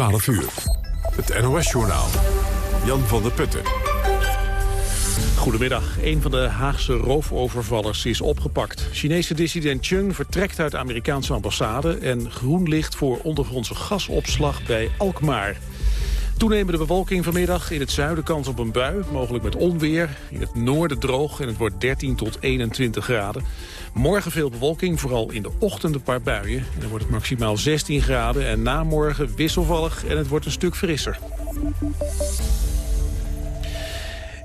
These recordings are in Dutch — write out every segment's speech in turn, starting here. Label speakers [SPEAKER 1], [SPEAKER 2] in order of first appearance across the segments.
[SPEAKER 1] 12 uur. Het NOS-journaal. Jan van der Putten.
[SPEAKER 2] Goedemiddag. Een van de Haagse roofovervallers is opgepakt. Chinese dissident Chung vertrekt uit de Amerikaanse ambassade... en groen licht voor ondergrondse gasopslag bij Alkmaar. Toenemende bewolking vanmiddag. In het zuiden kans op een bui, mogelijk met onweer. In het noorden droog en het wordt 13 tot 21 graden. Morgen veel bewolking, vooral in de ochtend een paar buien. En dan wordt het maximaal 16 graden en na morgen wisselvallig en het wordt een stuk frisser.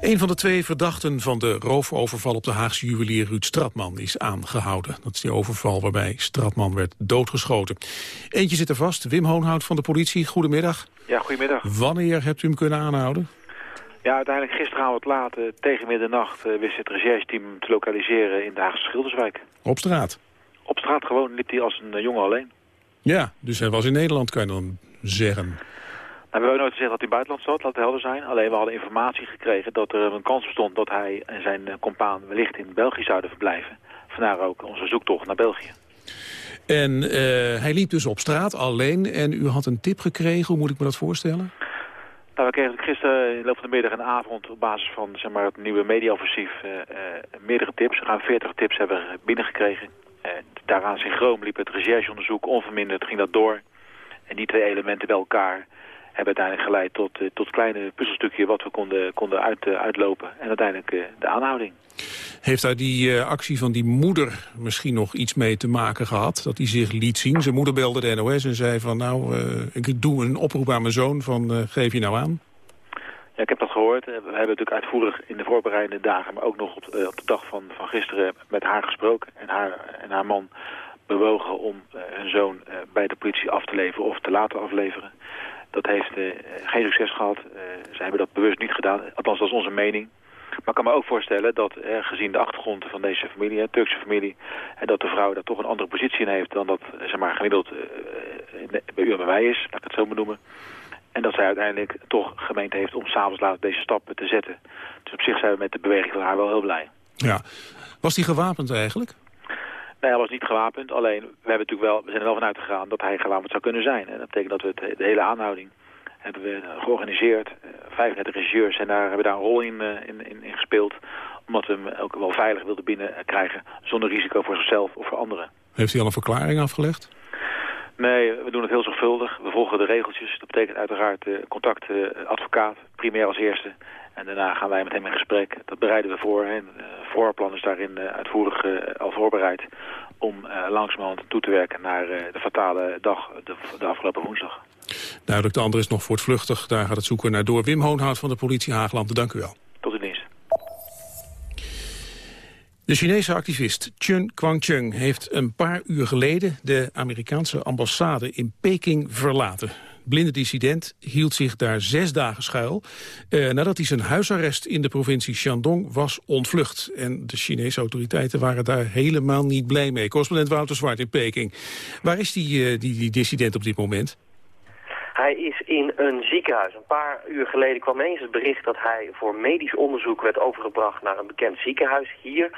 [SPEAKER 2] Een van de twee verdachten van de roofoverval op de Haagse juwelier Ruud Stratman is aangehouden. Dat is die overval waarbij Stratman werd doodgeschoten. Eentje zit er vast, Wim Hoonhout van de politie. Goedemiddag.
[SPEAKER 3] Ja, goedemiddag.
[SPEAKER 2] Wanneer hebt u hem kunnen aanhouden?
[SPEAKER 3] Ja, uiteindelijk gisteravond laat, uh, tegen middernacht, uh, wist het rechercheteam te lokaliseren in de Haagse Schilderswijk.
[SPEAKER 2] Op straat?
[SPEAKER 3] Op straat gewoon liep hij als een uh, jongen alleen.
[SPEAKER 2] Ja, dus hij was in Nederland, kan je dan zeggen.
[SPEAKER 3] Nou, we hebben nooit gezegd dat hij in het buitenland zat, laat het helder zijn. Alleen we hadden informatie gekregen dat er een kans bestond dat hij en zijn compaan wellicht in België zouden verblijven. Vandaar ook onze zoektocht naar België.
[SPEAKER 2] En hij liep dus op straat alleen en u had een tip gekregen, hoe moet ik me dat voorstellen?
[SPEAKER 3] Nou, we kregen gisteren in de loop van de middag en avond op basis van zeg maar, het nieuwe mediaoffensief uh, meerdere tips. We gaan 40 tips hebben binnengekregen. Daaraan synchroon liep het rechercheonderzoek onverminderd, ging dat door. En die twee elementen bij elkaar hebben uiteindelijk geleid tot, uh, tot kleine puzzelstukje wat we konden, konden uit, uitlopen. En uiteindelijk de aanhouding.
[SPEAKER 2] Heeft daar die uh, actie van die moeder misschien nog iets mee te maken gehad? Dat hij zich liet zien? Zijn moeder belde de NOS en zei van nou, uh, ik doe een oproep aan mijn zoon van uh, geef je nou aan?
[SPEAKER 3] Ja, ik heb dat gehoord. We hebben natuurlijk uitvoerig in de voorbereidende dagen, maar ook nog op, op de dag van, van gisteren met haar gesproken. En haar, en haar man bewogen om hun zoon bij de politie af te leveren of te laten afleveren. Dat heeft geen succes gehad. ze hebben dat bewust niet gedaan. Althans, dat is onze mening. Maar ik kan me ook voorstellen dat, eh, gezien de achtergrond van deze familie, Turkse familie, dat de vrouw daar toch een andere positie in heeft dan dat zeg maar, gemiddeld bij u en bij mij is, laat ik het zo benoemen. En dat zij uiteindelijk toch gemeend heeft om s'avonds laat deze stappen te zetten. Dus op zich zijn we met de beweging van haar wel heel blij.
[SPEAKER 2] Ja. Was hij gewapend eigenlijk?
[SPEAKER 3] Nee, hij was niet gewapend. Alleen, we, hebben natuurlijk wel, we zijn er wel vanuit gegaan dat hij gewapend zou kunnen zijn. En dat betekent dat we het, de hele aanhouding hebben we georganiseerd. 35 eh, regisseurs en daar hebben daar een rol in, eh, in, in, in gespeeld. Omdat we hem ook wel veilig wilden binnenkrijgen zonder risico voor zichzelf of voor anderen.
[SPEAKER 2] Heeft hij al een verklaring afgelegd?
[SPEAKER 3] Nee, we doen het heel zorgvuldig. We volgen de regeltjes. Dat betekent uiteraard uh, contact uh, advocaat, primair als eerste. En daarna gaan wij met hem in gesprek. Dat bereiden we voor. Het uh, voorplan is daarin uitvoerig al voorbereid om langzamerhand toe te werken naar de fatale dag, de, de afgelopen woensdag.
[SPEAKER 2] Duidelijk, de andere is nog voortvluchtig. Daar gaat het zoeken naar door. Wim Hoonhout van de politie Haagland, dank u wel.
[SPEAKER 3] Tot de dienst.
[SPEAKER 2] De Chinese activist Chun Kwangcheng heeft een paar uur geleden... de Amerikaanse ambassade in Peking verlaten. Blinde dissident hield zich daar zes dagen schuil... Eh, nadat hij zijn huisarrest in de provincie Shandong was ontvlucht. En de Chinese autoriteiten waren daar helemaal niet blij mee. Correspondent Wouter Zwart in Peking. Waar is die, die, die dissident op dit moment?
[SPEAKER 4] Hij is in een ziekenhuis. Een paar uur geleden kwam eens het bericht dat hij voor medisch onderzoek werd overgebracht naar een bekend ziekenhuis hier.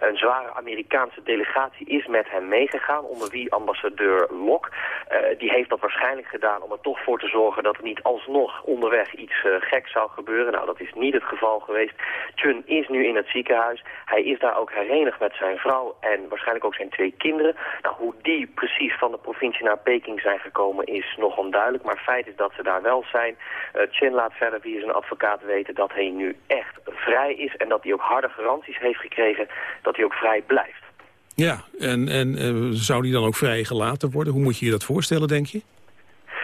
[SPEAKER 4] Een zware Amerikaanse delegatie is met hem meegegaan, onder wie ambassadeur Lok. Uh, die heeft dat waarschijnlijk gedaan om er toch voor te zorgen dat er niet alsnog onderweg iets uh, geks zou gebeuren. Nou, dat is niet het geval geweest. Chun is nu in het ziekenhuis. Hij is daar ook herenigd met zijn vrouw en waarschijnlijk ook zijn twee kinderen. Nou, hoe die precies van de provincie naar Peking zijn gekomen is nog onduidelijk, maar feit is dat ze daar wel zijn. Uh, Chin laat verder via zijn advocaat weten dat hij nu echt vrij is... en dat hij ook harde garanties heeft gekregen dat hij ook vrij blijft.
[SPEAKER 2] Ja, en, en uh, zou die dan ook vrijgelaten worden? Hoe moet je je dat voorstellen, denk je?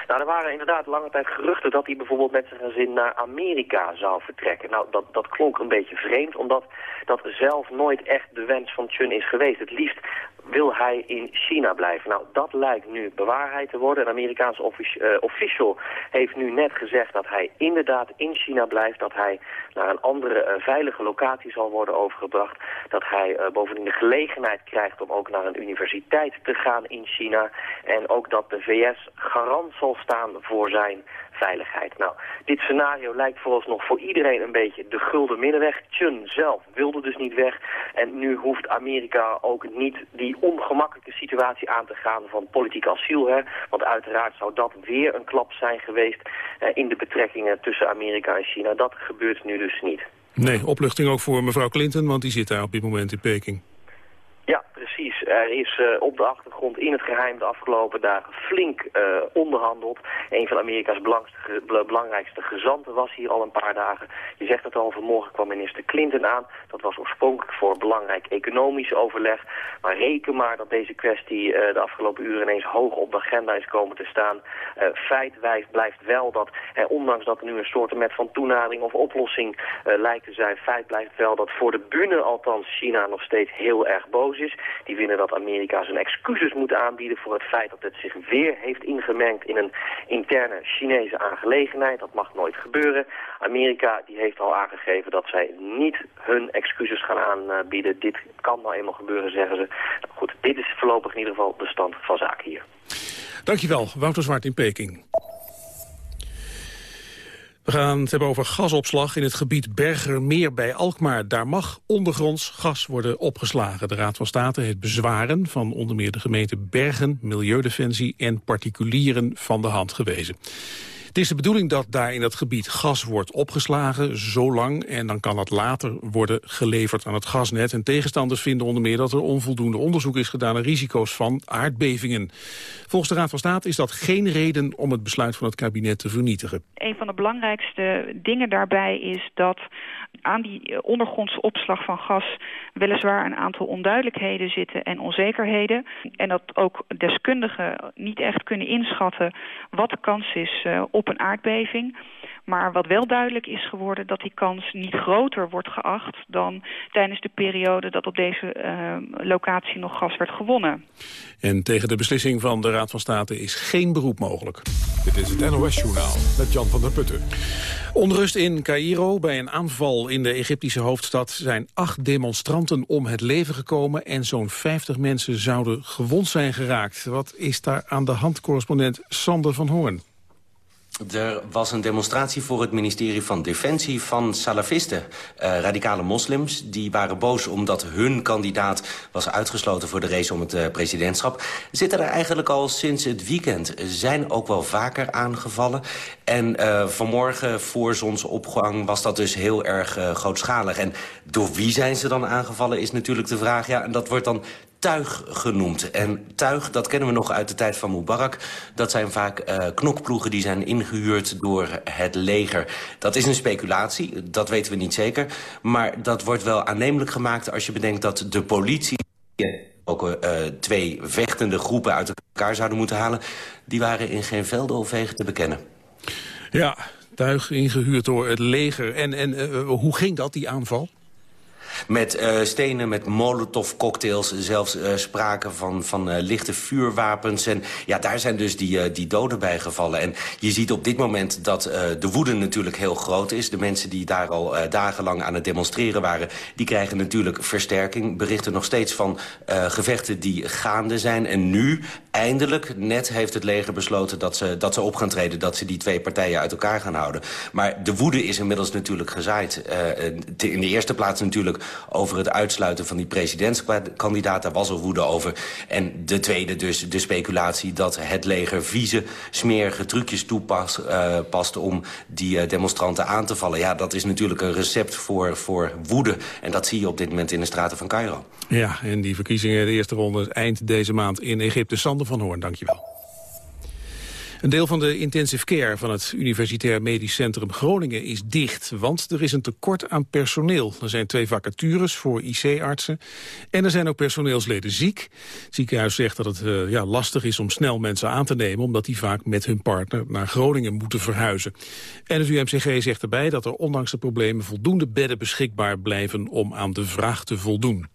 [SPEAKER 4] Nou, er waren inderdaad lange tijd geruchten dat hij bijvoorbeeld met zijn gezin naar Amerika zou vertrekken. Nou, dat, dat klonk een beetje vreemd, omdat dat zelf nooit echt de wens van Chun is geweest. Het liefst wil hij in China blijven. Nou, dat lijkt nu bewaarheid te worden. Een Amerikaanse offici uh, official heeft nu net gezegd dat hij inderdaad in China blijft. Dat hij naar een andere uh, veilige locatie zal worden overgebracht. Dat hij uh, bovendien de gelegenheid krijgt om ook naar een universiteit te gaan in China. En ook dat de VS garant zal staan voor zijn Nou, dit scenario lijkt vooralsnog voor iedereen een beetje de gulden middenweg. Chun zelf wilde dus niet weg. En nu hoeft Amerika ook niet die ongemakkelijke situatie aan te gaan van politiek asiel. Hè? Want uiteraard zou dat weer een klap zijn geweest in de betrekkingen tussen Amerika en China. Dat gebeurt nu dus niet.
[SPEAKER 2] Nee, opluchting ook voor mevrouw Clinton, want die zit daar op dit moment in Peking.
[SPEAKER 4] Er is uh, op de achtergrond in het geheim de afgelopen dagen flink uh, onderhandeld. Een van Amerika's belangrijkste gezanten was hier al een paar dagen. Je zegt het al, vanmorgen kwam minister Clinton aan. Dat was oorspronkelijk voor belangrijk economisch overleg. Maar reken maar dat deze kwestie uh, de afgelopen uren ineens hoog op de agenda is komen te staan. feit blijft wel dat, ondanks dat er nu een soort met van toenadering of oplossing lijkt te zijn, feit blijft wel dat voor de bühne althans China nog steeds heel erg boos is. Vinden dat Amerika zijn excuses moet aanbieden voor het feit dat het zich weer heeft ingemengd in een interne Chinese aangelegenheid. Dat mag nooit gebeuren. Amerika die heeft al aangegeven dat zij niet hun excuses gaan aanbieden. Dit kan nou eenmaal gebeuren, zeggen ze. Goed, dit is voorlopig in ieder geval de stand van zaken hier.
[SPEAKER 2] Dankjewel, Wouter Zwart in Peking. We gaan het hebben over gasopslag in het gebied Bergermeer bij Alkmaar. Daar mag ondergronds gas worden opgeslagen. De Raad van State heeft bezwaren van onder meer de gemeente Bergen, Milieudefensie en particulieren van de hand gewezen. Het is de bedoeling dat daar in dat gebied gas wordt opgeslagen, zo lang, en dan kan dat later worden geleverd aan het gasnet. En tegenstanders vinden onder meer dat er onvoldoende onderzoek is gedaan naar risico's van aardbevingen. Volgens de Raad van State is dat geen reden om het besluit van het kabinet te vernietigen.
[SPEAKER 5] Een van de belangrijkste dingen daarbij is dat aan die ondergrondse opslag van gas weliswaar een aantal onduidelijkheden zitten en onzekerheden. En dat ook deskundigen niet echt kunnen inschatten wat de kans is uh, op een aardbeving. Maar wat wel duidelijk is geworden, dat die kans niet groter wordt geacht dan tijdens de periode dat op deze uh, locatie nog gas werd gewonnen.
[SPEAKER 2] En tegen de beslissing van de Raad van State is geen beroep mogelijk.
[SPEAKER 1] Dit is het NOS-journaal met Jan van der Putten.
[SPEAKER 2] Onrust in Cairo. Bij een aanval in de Egyptische hoofdstad zijn acht demonstranten om het leven gekomen... en zo'n 50 mensen zouden gewond zijn geraakt. Wat is daar aan de hand, correspondent Sander van Hoorn?
[SPEAKER 6] Er was een demonstratie voor het ministerie van Defensie van salafisten, uh, radicale moslims. Die waren boos omdat hun kandidaat was uitgesloten voor de race om het uh, presidentschap. Zitten er eigenlijk al sinds het weekend, zijn ook wel vaker aangevallen. En uh, vanmorgen voor zonsopgang was dat dus heel erg grootschalig. En door wie zijn ze dan aangevallen is natuurlijk de vraag. Ja, en dat wordt dan tuig genoemd. En tuig, dat kennen we nog uit de tijd van Mubarak. Dat zijn vaak uh, knokploegen die zijn ingehuurd door het leger. Dat is een speculatie, dat weten we niet zeker. Maar dat wordt wel aannemelijk gemaakt als je bedenkt dat de politie... ook uh, twee vechtende groepen uit elkaar zouden moeten halen... die waren in geen velden of wegen te bekennen.
[SPEAKER 2] Ja, tuig ingehuurd door het leger. En, en uh, hoe ging dat, die aanval?
[SPEAKER 6] Met uh, stenen, met molotov-cocktails, zelfs uh, sprake van, van uh, lichte vuurwapens. En ja, daar zijn dus die, die doden bij gevallen. En je ziet op dit moment dat de woede natuurlijk heel groot is. De mensen die daar al dagenlang aan het demonstreren waren... die krijgen natuurlijk versterking. Berichten nog steeds van gevechten die gaande zijn. En nu, eindelijk, net heeft het leger besloten dat ze, dat ze op gaan treden... dat ze die twee partijen uit elkaar gaan houden. Maar de woede is inmiddels natuurlijk gezaaid. in de eerste plaats natuurlijk over het uitsluiten van die presidentskandidaat. Daar was al woede over. En de tweede dus de speculatie dat het leger vieze, smerige trucjes toepast past om die uh, demonstranten aan te vallen. Ja, dat is natuurlijk een recept voor, voor woede. En dat zie je op dit moment in de straten van Cairo.
[SPEAKER 2] Ja, en die verkiezingen, de eerste ronde eind deze maand in Egypte. Sander van Hoorn, dankjewel. Een deel van de intensive care van het Universitair Medisch Centrum Groningen is dicht, want er is een tekort aan personeel. Er zijn twee vacatures voor IC-artsen en er zijn ook personeelsleden ziek. Het ziekenhuis zegt dat het uh, ja, lastig is om snel mensen aan te nemen, omdat die vaak met hun partner naar Groningen moeten verhuizen. En het UMCG zegt erbij dat er ondanks de problemen voldoende bedden beschikbaar blijven om aan de vraag te voldoen.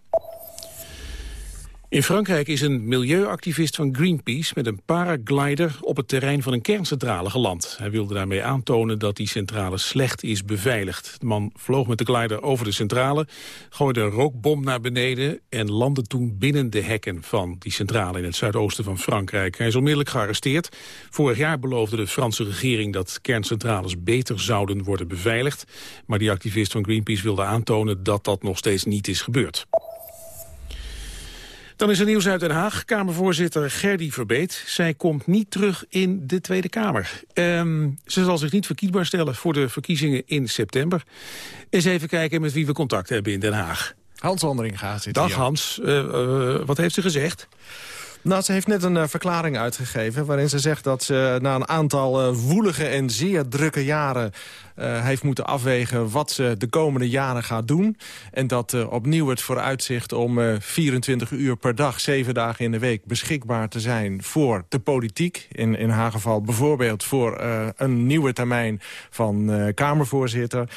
[SPEAKER 2] In Frankrijk is een milieuactivist van Greenpeace met een paraglider op het terrein van een kerncentrale geland. Hij wilde daarmee aantonen dat die centrale slecht is beveiligd. De man vloog met de glider over de centrale, gooide een rookbom naar beneden en landde toen binnen de hekken van die centrale in het zuidoosten van Frankrijk. Hij is onmiddellijk gearresteerd. Vorig jaar beloofde de Franse regering dat kerncentrales beter zouden worden beveiligd. Maar die activist van Greenpeace wilde aantonen dat dat nog steeds niet is gebeurd. Dan is er nieuws uit Den Haag. Kamervoorzitter Gerdy Verbeet. Zij komt niet terug in de Tweede Kamer. Um, ze zal zich niet verkiesbaar stellen voor de verkiezingen in september. Eens even kijken met wie we contact hebben in Den Haag.
[SPEAKER 7] Hans Wanderinga zit
[SPEAKER 2] Dag Hans, uh, uh, wat heeft ze gezegd?
[SPEAKER 7] Nou, ze heeft net een uh, verklaring uitgegeven... waarin ze zegt dat ze na een aantal uh, woelige en zeer drukke jaren... Uh, heeft moeten afwegen wat ze de komende jaren gaat doen. En dat uh, opnieuw het vooruitzicht om uh, 24 uur per dag, 7 dagen in de week... beschikbaar te zijn voor de politiek. In, in haar geval bijvoorbeeld voor een nieuwe termijn van Kamervoorzitter.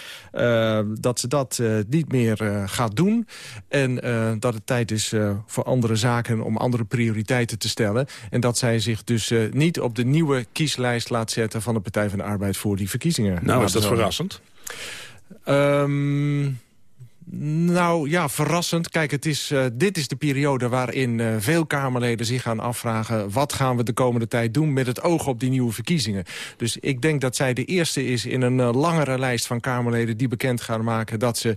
[SPEAKER 7] dat ze dat niet meer gaat doen. En dat het tijd is voor andere zaken om andere prioriteiten te stellen. En dat zij zich dus niet op de nieuwe kieslijst laat zetten... van de Partij van de Arbeid voor die verkiezingen.
[SPEAKER 2] Nou, is dat verrassend?
[SPEAKER 7] Um, nou ja, verrassend. Kijk, het is, uh, dit is de periode waarin uh, veel Kamerleden zich gaan afvragen... wat gaan we de komende tijd doen met het oog op die nieuwe verkiezingen. Dus ik denk dat zij de eerste is in een uh, langere lijst van Kamerleden... die bekend gaan maken dat ze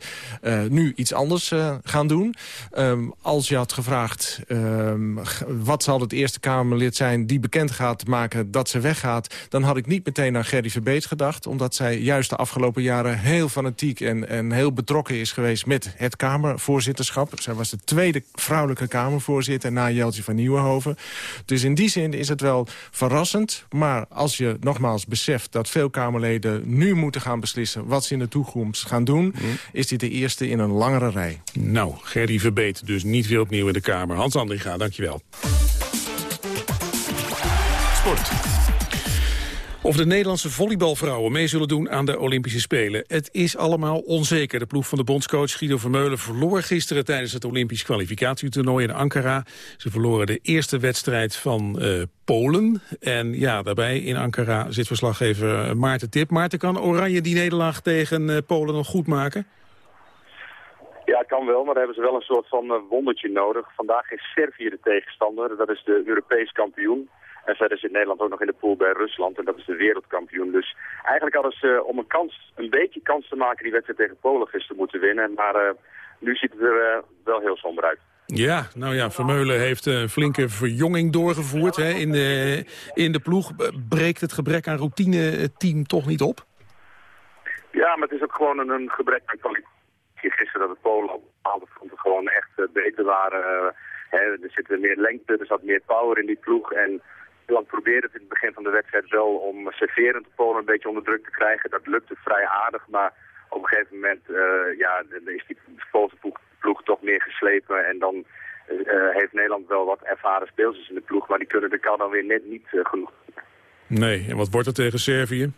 [SPEAKER 7] nu iets anders gaan doen. Um, als je had gevraagd um, wat zal het eerste Kamerlid zijn... die bekend gaat maken dat ze weggaat... dan had ik niet meteen aan Gerry Verbeet gedacht. Omdat zij juist de afgelopen jaren heel fanatiek en, en heel betrokken is geweest met het Kamervoorzitterschap. Zij was de tweede vrouwelijke Kamervoorzitter na Jeltje van Nieuwenhoven. Dus in die zin is het wel verrassend. Maar als je nogmaals beseft dat veel Kamerleden nu moeten gaan beslissen... wat ze in de toekomst gaan doen, mm. is dit de eerste in een langere rij.
[SPEAKER 2] Nou, Gerry Verbeet dus niet weer opnieuw in de Kamer. Hans Andringa, dankjewel. Sport. Of de Nederlandse volleybalvrouwen mee zullen doen aan de Olympische Spelen. Het is allemaal onzeker. De ploeg van de bondscoach Guido Vermeulen verloor gisteren... tijdens het Olympisch kwalificatietoernooi in Ankara. Ze verloren de eerste wedstrijd van uh, Polen. En ja, daarbij in Ankara zit verslaggever Maarten Tip. Maarten, kan Oranje die nederlaag tegen uh, Polen nog goed maken?
[SPEAKER 8] Ja, kan wel, maar daar hebben ze wel een soort van uh, wondertje nodig. Vandaag is Servië de tegenstander, dat is de Europees kampioen. En verder zit Nederland ook nog in de pool bij Rusland. En dat is de wereldkampioen. Dus eigenlijk hadden ze om een kans, een beetje kans te maken die wedstrijd tegen Polen gisteren moeten winnen. Maar uh, nu ziet het er uh, wel heel somber uit.
[SPEAKER 2] Ja, nou ja, Vermeulen heeft een flinke verjonging doorgevoerd hè, in, de, in de ploeg. Breekt het gebrek aan routine het team toch niet op?
[SPEAKER 8] Ja, maar het is ook gewoon een, gebrek aan kwaliteit. Gisteren dat de Polen op bepaalde fronten gewoon echt beter waren. Hè, er zit meer lengte, er zat meer power in die ploeg. En Nederland probeerde het in het begin van de wedstrijd wel om serverend Polen een beetje onder druk te krijgen. Dat lukte vrij aardig, maar op een gegeven moment uh, ja, is die Poolse ploeg, ploeg, toch meer geslepen. En dan uh, heeft Nederland wel wat ervaren speelsters in de ploeg, maar die kunnen de kan dan weer net niet uh, genoeg.
[SPEAKER 2] Nee, en wat wordt er tegen Servië?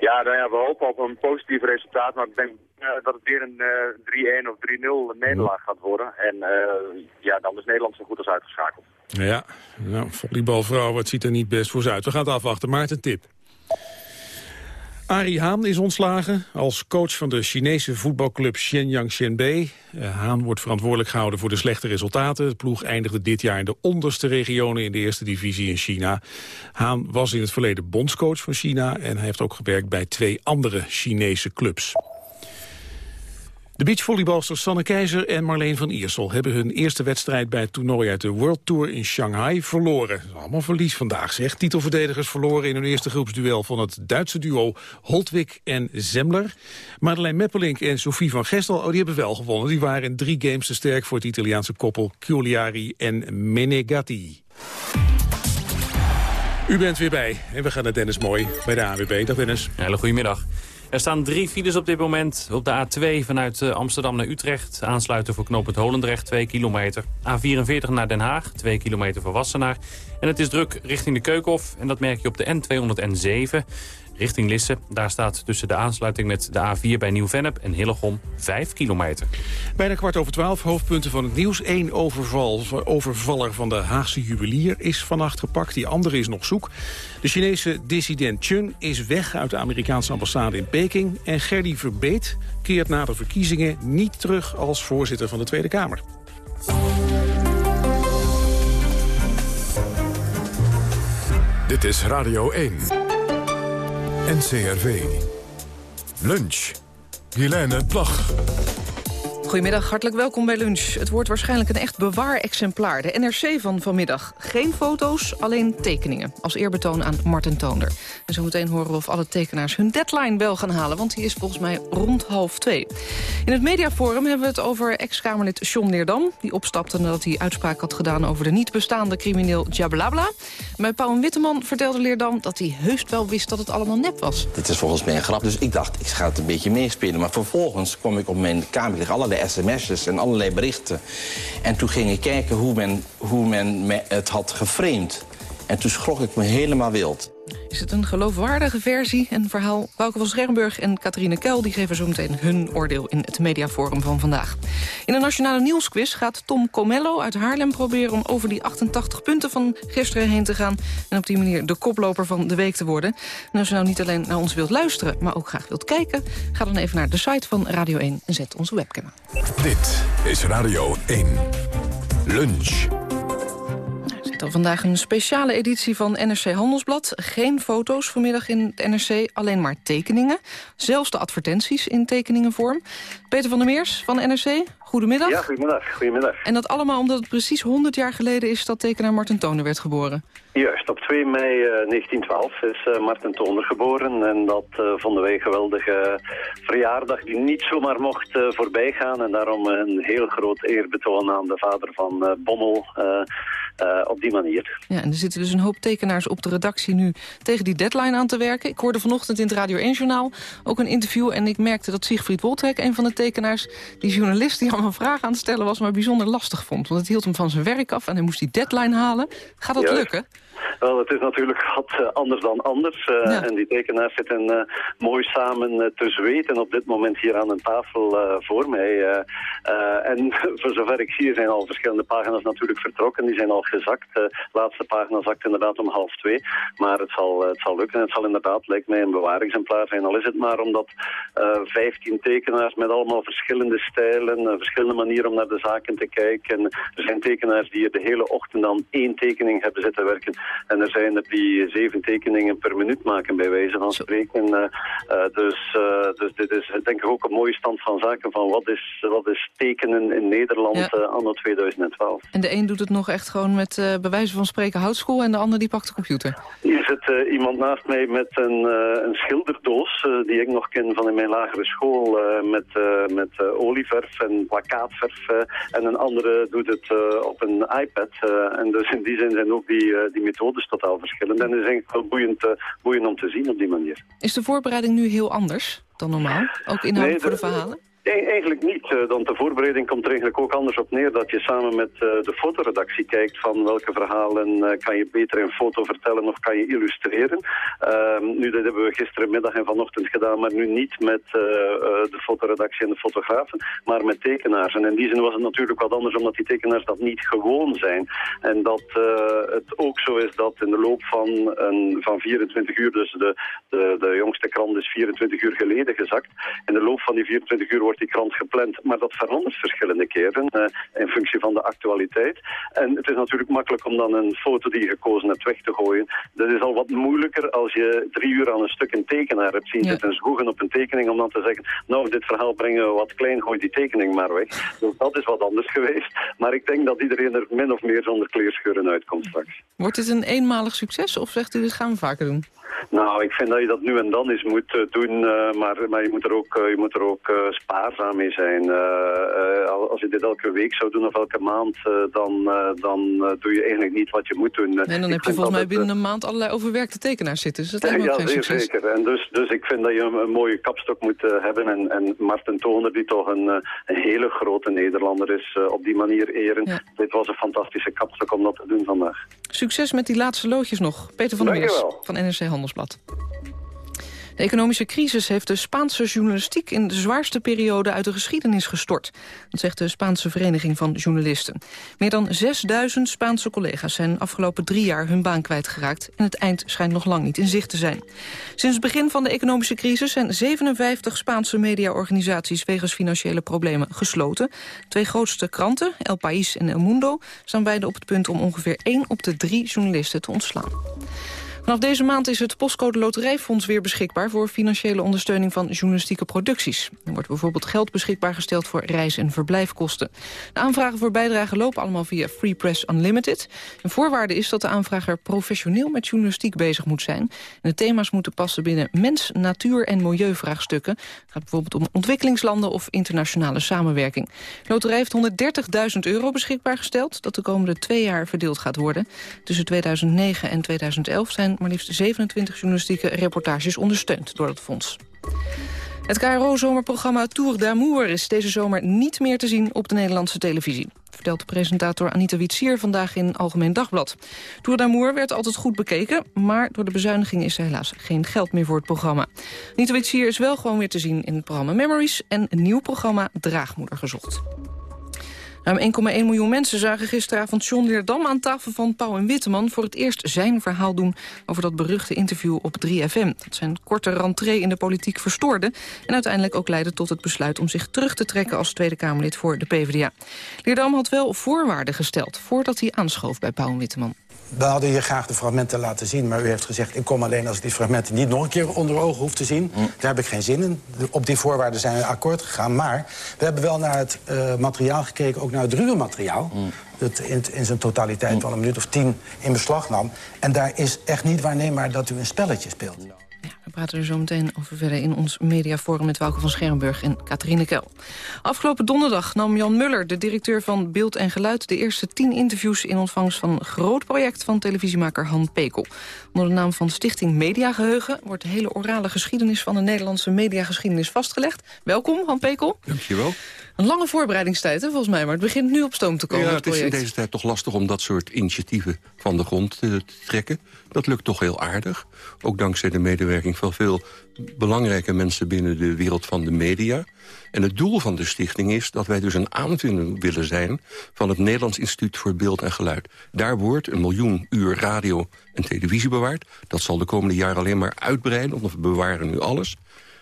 [SPEAKER 8] Ja, nou ja, we hopen op een positief resultaat, maar ik denk dat het weer een uh, 3-1 of 3-0 nederlaag gaat worden. En ja, dan is Nederland zo goed als uitgeschakeld.
[SPEAKER 2] Ja, nou, volleybalvrouw, het ziet er niet best voor uit. We gaan het afwachten. Maarten, tip. Arie Haan is ontslagen als coach van de Chinese voetbalclub Shenyang Shenbei. Uh, Haan wordt verantwoordelijk gehouden voor de slechte resultaten. De ploeg eindigde dit jaar in de onderste regionen in de eerste divisie in China. Haan was in het verleden bondscoach van China en hij heeft ook gewerkt bij twee andere Chinese clubs. De beachvolleybalsters Sanne Keizer en Marleen van Iersel... hebben hun eerste wedstrijd bij het toernooi uit de World Tour in Shanghai verloren. allemaal verlies vandaag, zeg. Titelverdedigers verloren in hun eerste groepsduel... van het Duitse duo Holtwig en Zemler. Madeleine Meppelink en Sophie van Gestel oh, die hebben wel gewonnen. Die waren in drie games te sterk voor het Italiaanse koppel Giuliari en Menegatti. U bent weer bij en we gaan naar Dennis Mooi bij de AWB. Dag Dennis.
[SPEAKER 9] Hele goedemiddag. Er staan drie files op dit moment. Op de A2 vanuit eh, Amsterdam naar Utrecht. Aansluiten voor knooppunt Holendrecht, 2 kilometer. A44 naar Den Haag, 2 kilometer voor Wassenaar. En het is druk richting de Keukenhof. En dat merk je op de N207 richting Lisse. Daar staat tussen de aansluiting met de A4 bij Nieuw-Vennep en Hillegom 5 kilometer.
[SPEAKER 2] Bijna kwart over twaalf, hoofdpunten van het nieuws. Eén overval, overvaller van de Haagse juwelier is vannacht gepakt. Die andere is nog zoek. De Chinese dissident Chun is weg uit de Amerikaanse ambassade in Peking. En Gerdy Verbeet keert na de verkiezingen niet terug als voorzitter van de Tweede Kamer.
[SPEAKER 1] Dit is Radio 1. NCRV. Lunch. Helene Plag.
[SPEAKER 10] Goedemiddag, hartelijk welkom bij lunch. Het wordt waarschijnlijk een echt bewaar-exemplaar. De NRC van vanmiddag. Geen foto's, alleen tekeningen. Als eerbetoon aan Martin Toonder. En zometeen horen we of alle tekenaars hun deadline wel gaan halen... want die is volgens mij rond half twee. In het mediaforum hebben we het over ex-Kamerlid John Leerdam... die opstapte nadat hij uitspraak had gedaan over de niet bestaande crimineel Jablabla. Bij Paul Witteman vertelde Leerdam dat hij heus wel wist dat het allemaal nep was.
[SPEAKER 11] Dit is volgens mij een grap, dus ik dacht, ik ga het een beetje meespelen. Maar vervolgens kwam ik op mijn kamer allerlei sms'jes en allerlei berichten. En toen ging ik kijken hoe men, hoe men het had geframed. En toen schrok ik me helemaal wild.
[SPEAKER 10] Is het een geloofwaardige versie? Een verhaal Bouke van Schermburg en Catharine Kuil... die geven zo meteen hun oordeel in het mediaforum van vandaag. In de Nationale Nieuwsquiz gaat Tom Comello uit Haarlem proberen... om over die 88 punten van gisteren heen te gaan... en op die manier de koploper van de week te worden. En als u nou niet alleen naar ons wilt luisteren, maar ook graag wilt kijken... ga dan even naar de site van Radio 1 en zet onze webcam.
[SPEAKER 1] Dit is Radio 1. Lunch
[SPEAKER 10] vandaag een speciale editie van NRC Handelsblad. Geen foto's vanmiddag in het NRC, alleen maar tekeningen. Zelfs de advertenties in tekeningenvorm. Peter van der Meers van NRC, goedemiddag.
[SPEAKER 12] Ja, goedemiddag. goedemiddag.
[SPEAKER 10] En dat allemaal omdat het precies 100 jaar geleden is... dat tekenaar Martin Toner werd geboren.
[SPEAKER 12] Juist, op 2 mei 1912 eh, is uh, Martin Toner geboren. En dat uh, vonden wij een geweldige verjaardag die niet zomaar mocht voorbij gaan. En daarom een heel groot eerbetoon aan de vader van Bommel op die manier.
[SPEAKER 10] Ja, en er zitten dus een hoop tekenaars op de redactie nu tegen die deadline aan te werken. Ik hoorde vanochtend in het Radio 1-journaal ook een interview... en ik merkte dat Siegfried Woltrek, een van de tekenaars... die journalist die allemaal vragen aan het stellen was... maar bijzonder lastig vond. Want het hield hem van zijn werk af en hij moest die deadline halen. Gaat dat lukken?
[SPEAKER 12] Wel, het is natuurlijk wat uh, anders dan anders. Uh, En die tekenaars zitten uh, mooi samen te zweten op dit moment hier aan een tafel voor mij. en voor zover ik zie zijn al verschillende pagina's natuurlijk vertrokken. Die zijn al gezakt. de laatste pagina zakt inderdaad om half twee. Maar het zal, het zal lukken. Het zal inderdaad, lijkt mij, een bewaarexemplaar zijn. Al is het maar omdat 15 tekenaars met allemaal verschillende stijlen, verschillende manieren om naar de zaken te kijken. er zijn tekenaars die er de hele ochtend dan één tekening hebben zitten werken. En er zijn er die zeven tekeningen per minuut maken, bij wijze van spreken. Uh, uh, dus, uh, dus dit is denk ik ook een mooie stand van zaken van wat is, wat is tekenen in Nederland ja. anno 2012.
[SPEAKER 10] En de een doet het nog echt gewoon met uh, bij wijze van spreken houtschool en de ander die pakt de computer?
[SPEAKER 12] Hier zit iemand naast mij met een, een schilderdoos die ik nog ken van in mijn lagere school met, met olieverf en plakkaatverf. en een andere doet het op een iPad. en dus in die zin zijn ook die, die methodes totaal verschillend. En het is eigenlijk wel boeiend, uh, boeiend om te zien op die manier.
[SPEAKER 10] Is de voorbereiding nu heel anders dan normaal? Ook inhoudelijk nee, voor de verhalen?
[SPEAKER 12] Nee, eigenlijk niet. Uh, dan de voorbereiding komt er eigenlijk ook anders op neer dat je samen met uh, de fotoredactie kijkt van welke verhalen uh, kan je beter in foto vertellen of kan je illustreren. Ehm, nu, dat hebben we gisterenmiddag en vanochtend gedaan, maar nu niet met de fotoredactie en de fotografen, maar met tekenaars. En in die zin was het natuurlijk wat anders omdat die tekenaars dat niet gewoon zijn. En dat het ook zo is dat in de loop van, een, van 24 uur, dus de, de, de jongste krant is 24 uur geleden gezakt, in de loop van die 24 uur wordt die krant gepland, maar dat verandert verschillende keren uh, in functie van de actualiteit. En het is natuurlijk makkelijk om dan een foto die je gekozen hebt weg te gooien. Dat is al wat moeilijker als je drie uur aan een stuk een tekenaar hebt zien ja. zitten zwoegen op een tekening om dan te zeggen, nou dit verhaal brengen we wat klein, gooi die tekening maar weg. Dus dat is wat anders geweest. Maar ik denk dat iedereen er min of meer zonder kleerscheuren uitkomt straks.
[SPEAKER 10] Wordt het een eenmalig succes of zegt u dit gaan we vaker doen?
[SPEAKER 12] Nou, ik vind dat je dat nu en dan eens moet uh, doen, uh, maar, maar je moet er ook, uh, je moet er ook spaarzaam mee zijn. als je dit elke week zou doen of elke maand, dan, dan doe je eigenlijk niet wat je moet doen.
[SPEAKER 10] En dan heb je volgens mij binnen een maand allerlei overwerkte tekenaars zitten. Dus dat lijkt me
[SPEAKER 12] ja,
[SPEAKER 10] ook geen succes.
[SPEAKER 12] zeker. En dus, dus ik vind dat je een, een mooie kapstok moet hebben. En, en Martin Toner, die toch een, een hele grote Nederlander is, op die manier eren. Ja. Dit was een fantastische kapstok om dat te doen vandaag.
[SPEAKER 10] Succes met die laatste loodjes nog. Peter van der Meers van NRC Handelsblad. De economische crisis heeft de Spaanse journalistiek in de zwaarste periode uit de geschiedenis gestort. Dat zegt de Spaanse Vereniging van Journalisten. Meer dan 6000 Spaanse collega's zijn afgelopen drie jaar hun baan kwijtgeraakt en het eind schijnt nog lang niet in zicht te zijn. Sinds het begin van de economische crisis zijn 57 Spaanse mediaorganisaties wegens financiële problemen gesloten. Twee grootste kranten, El País en El Mundo, staan beide op het punt om ongeveer één op de drie journalisten te ontslaan. Vanaf deze maand is het Postcode Loterijfonds weer beschikbaar... voor financiële ondersteuning van journalistieke producties. Er wordt bijvoorbeeld geld beschikbaar gesteld voor reis- en verblijfkosten. De aanvragen voor bijdragen lopen allemaal via Free Press Unlimited. Een voorwaarde is dat de aanvrager professioneel met journalistiek bezig moet zijn. En de thema's moeten passen binnen mens, natuur en milieuvraagstukken. Het gaat bijvoorbeeld om ontwikkelingslanden of internationale samenwerking. De loterij heeft 130.000 euro beschikbaar gesteld... dat de komende twee jaar verdeeld gaat worden. Tussen 2009 en 2011 zijn maar liefst 27 journalistieke reportages ondersteund door het fonds. Het KRO-zomerprogramma Tour d'Amour is deze zomer niet meer te zien op de Nederlandse televisie. Vertelt de presentator Anita Witsier vandaag in Algemeen Dagblad. Tour d'Amour werd altijd goed bekeken, maar door de bezuiniging is er helaas geen geld meer voor het programma. Anita Witsier is wel gewoon weer te zien in het programma Memories en een nieuw programma Draagmoeder gezocht. Ruim 1,1 miljoen mensen zagen gisteravond John Leerdam aan tafel van Pauw en Witteman... voor het eerst zijn verhaal doen over dat beruchte interview op 3FM. Dat zijn korte rentree in de politiek verstoorde... en uiteindelijk ook leidde tot het besluit om zich terug te trekken... als Tweede Kamerlid voor de PvdA. Leerdam had wel voorwaarden gesteld voordat hij aanschoof bij Pauw en Witteman.
[SPEAKER 13] We hadden je graag de fragmenten laten zien, maar u heeft gezegd... ik kom alleen als ik die fragmenten niet nog een keer onder ogen hoef te zien. Daar heb ik geen zin in. Op die voorwaarden zijn we akkoord gegaan. Maar we hebben wel naar het uh, materiaal gekeken, ook naar het ruwe materiaal... dat in, in, zijn totaliteit wel een minuut of tien in beslag nam. En daar is echt niet waarneembaar dat u een spelletje speelt.
[SPEAKER 10] Praten er zo meteen over verder in ons mediaforum... met Wouke van Schermburg en Catharine Kel. Afgelopen donderdag nam Jan Muller, de directeur van Beeld en Geluid... de eerste tien interviews in ontvangst van een groot project... van televisiemaker Han Pekel. Onder de naam van Stichting Mediageheugen... wordt de hele orale geschiedenis van de Nederlandse mediageschiedenis vastgelegd. Welkom, Han Pekel.
[SPEAKER 14] Dankjewel.
[SPEAKER 10] Een lange voorbereidingstijd, hè, volgens mij, maar het begint nu op stoom te komen.
[SPEAKER 14] Ja, het, is in deze tijd toch lastig om dat soort initiatieven van de grond te, te trekken. Dat lukt toch heel aardig. Ook dankzij de medewerking van veel belangrijke mensen binnen de wereld van de media. En het doel van de stichting is dat wij dus een aanvinding willen zijn... van het Nederlands Instituut voor Beeld en Geluid. Daar wordt een miljoen uur radio en televisie bewaard. Dat zal de komende jaren alleen maar uitbreiden, want we bewaren nu alles.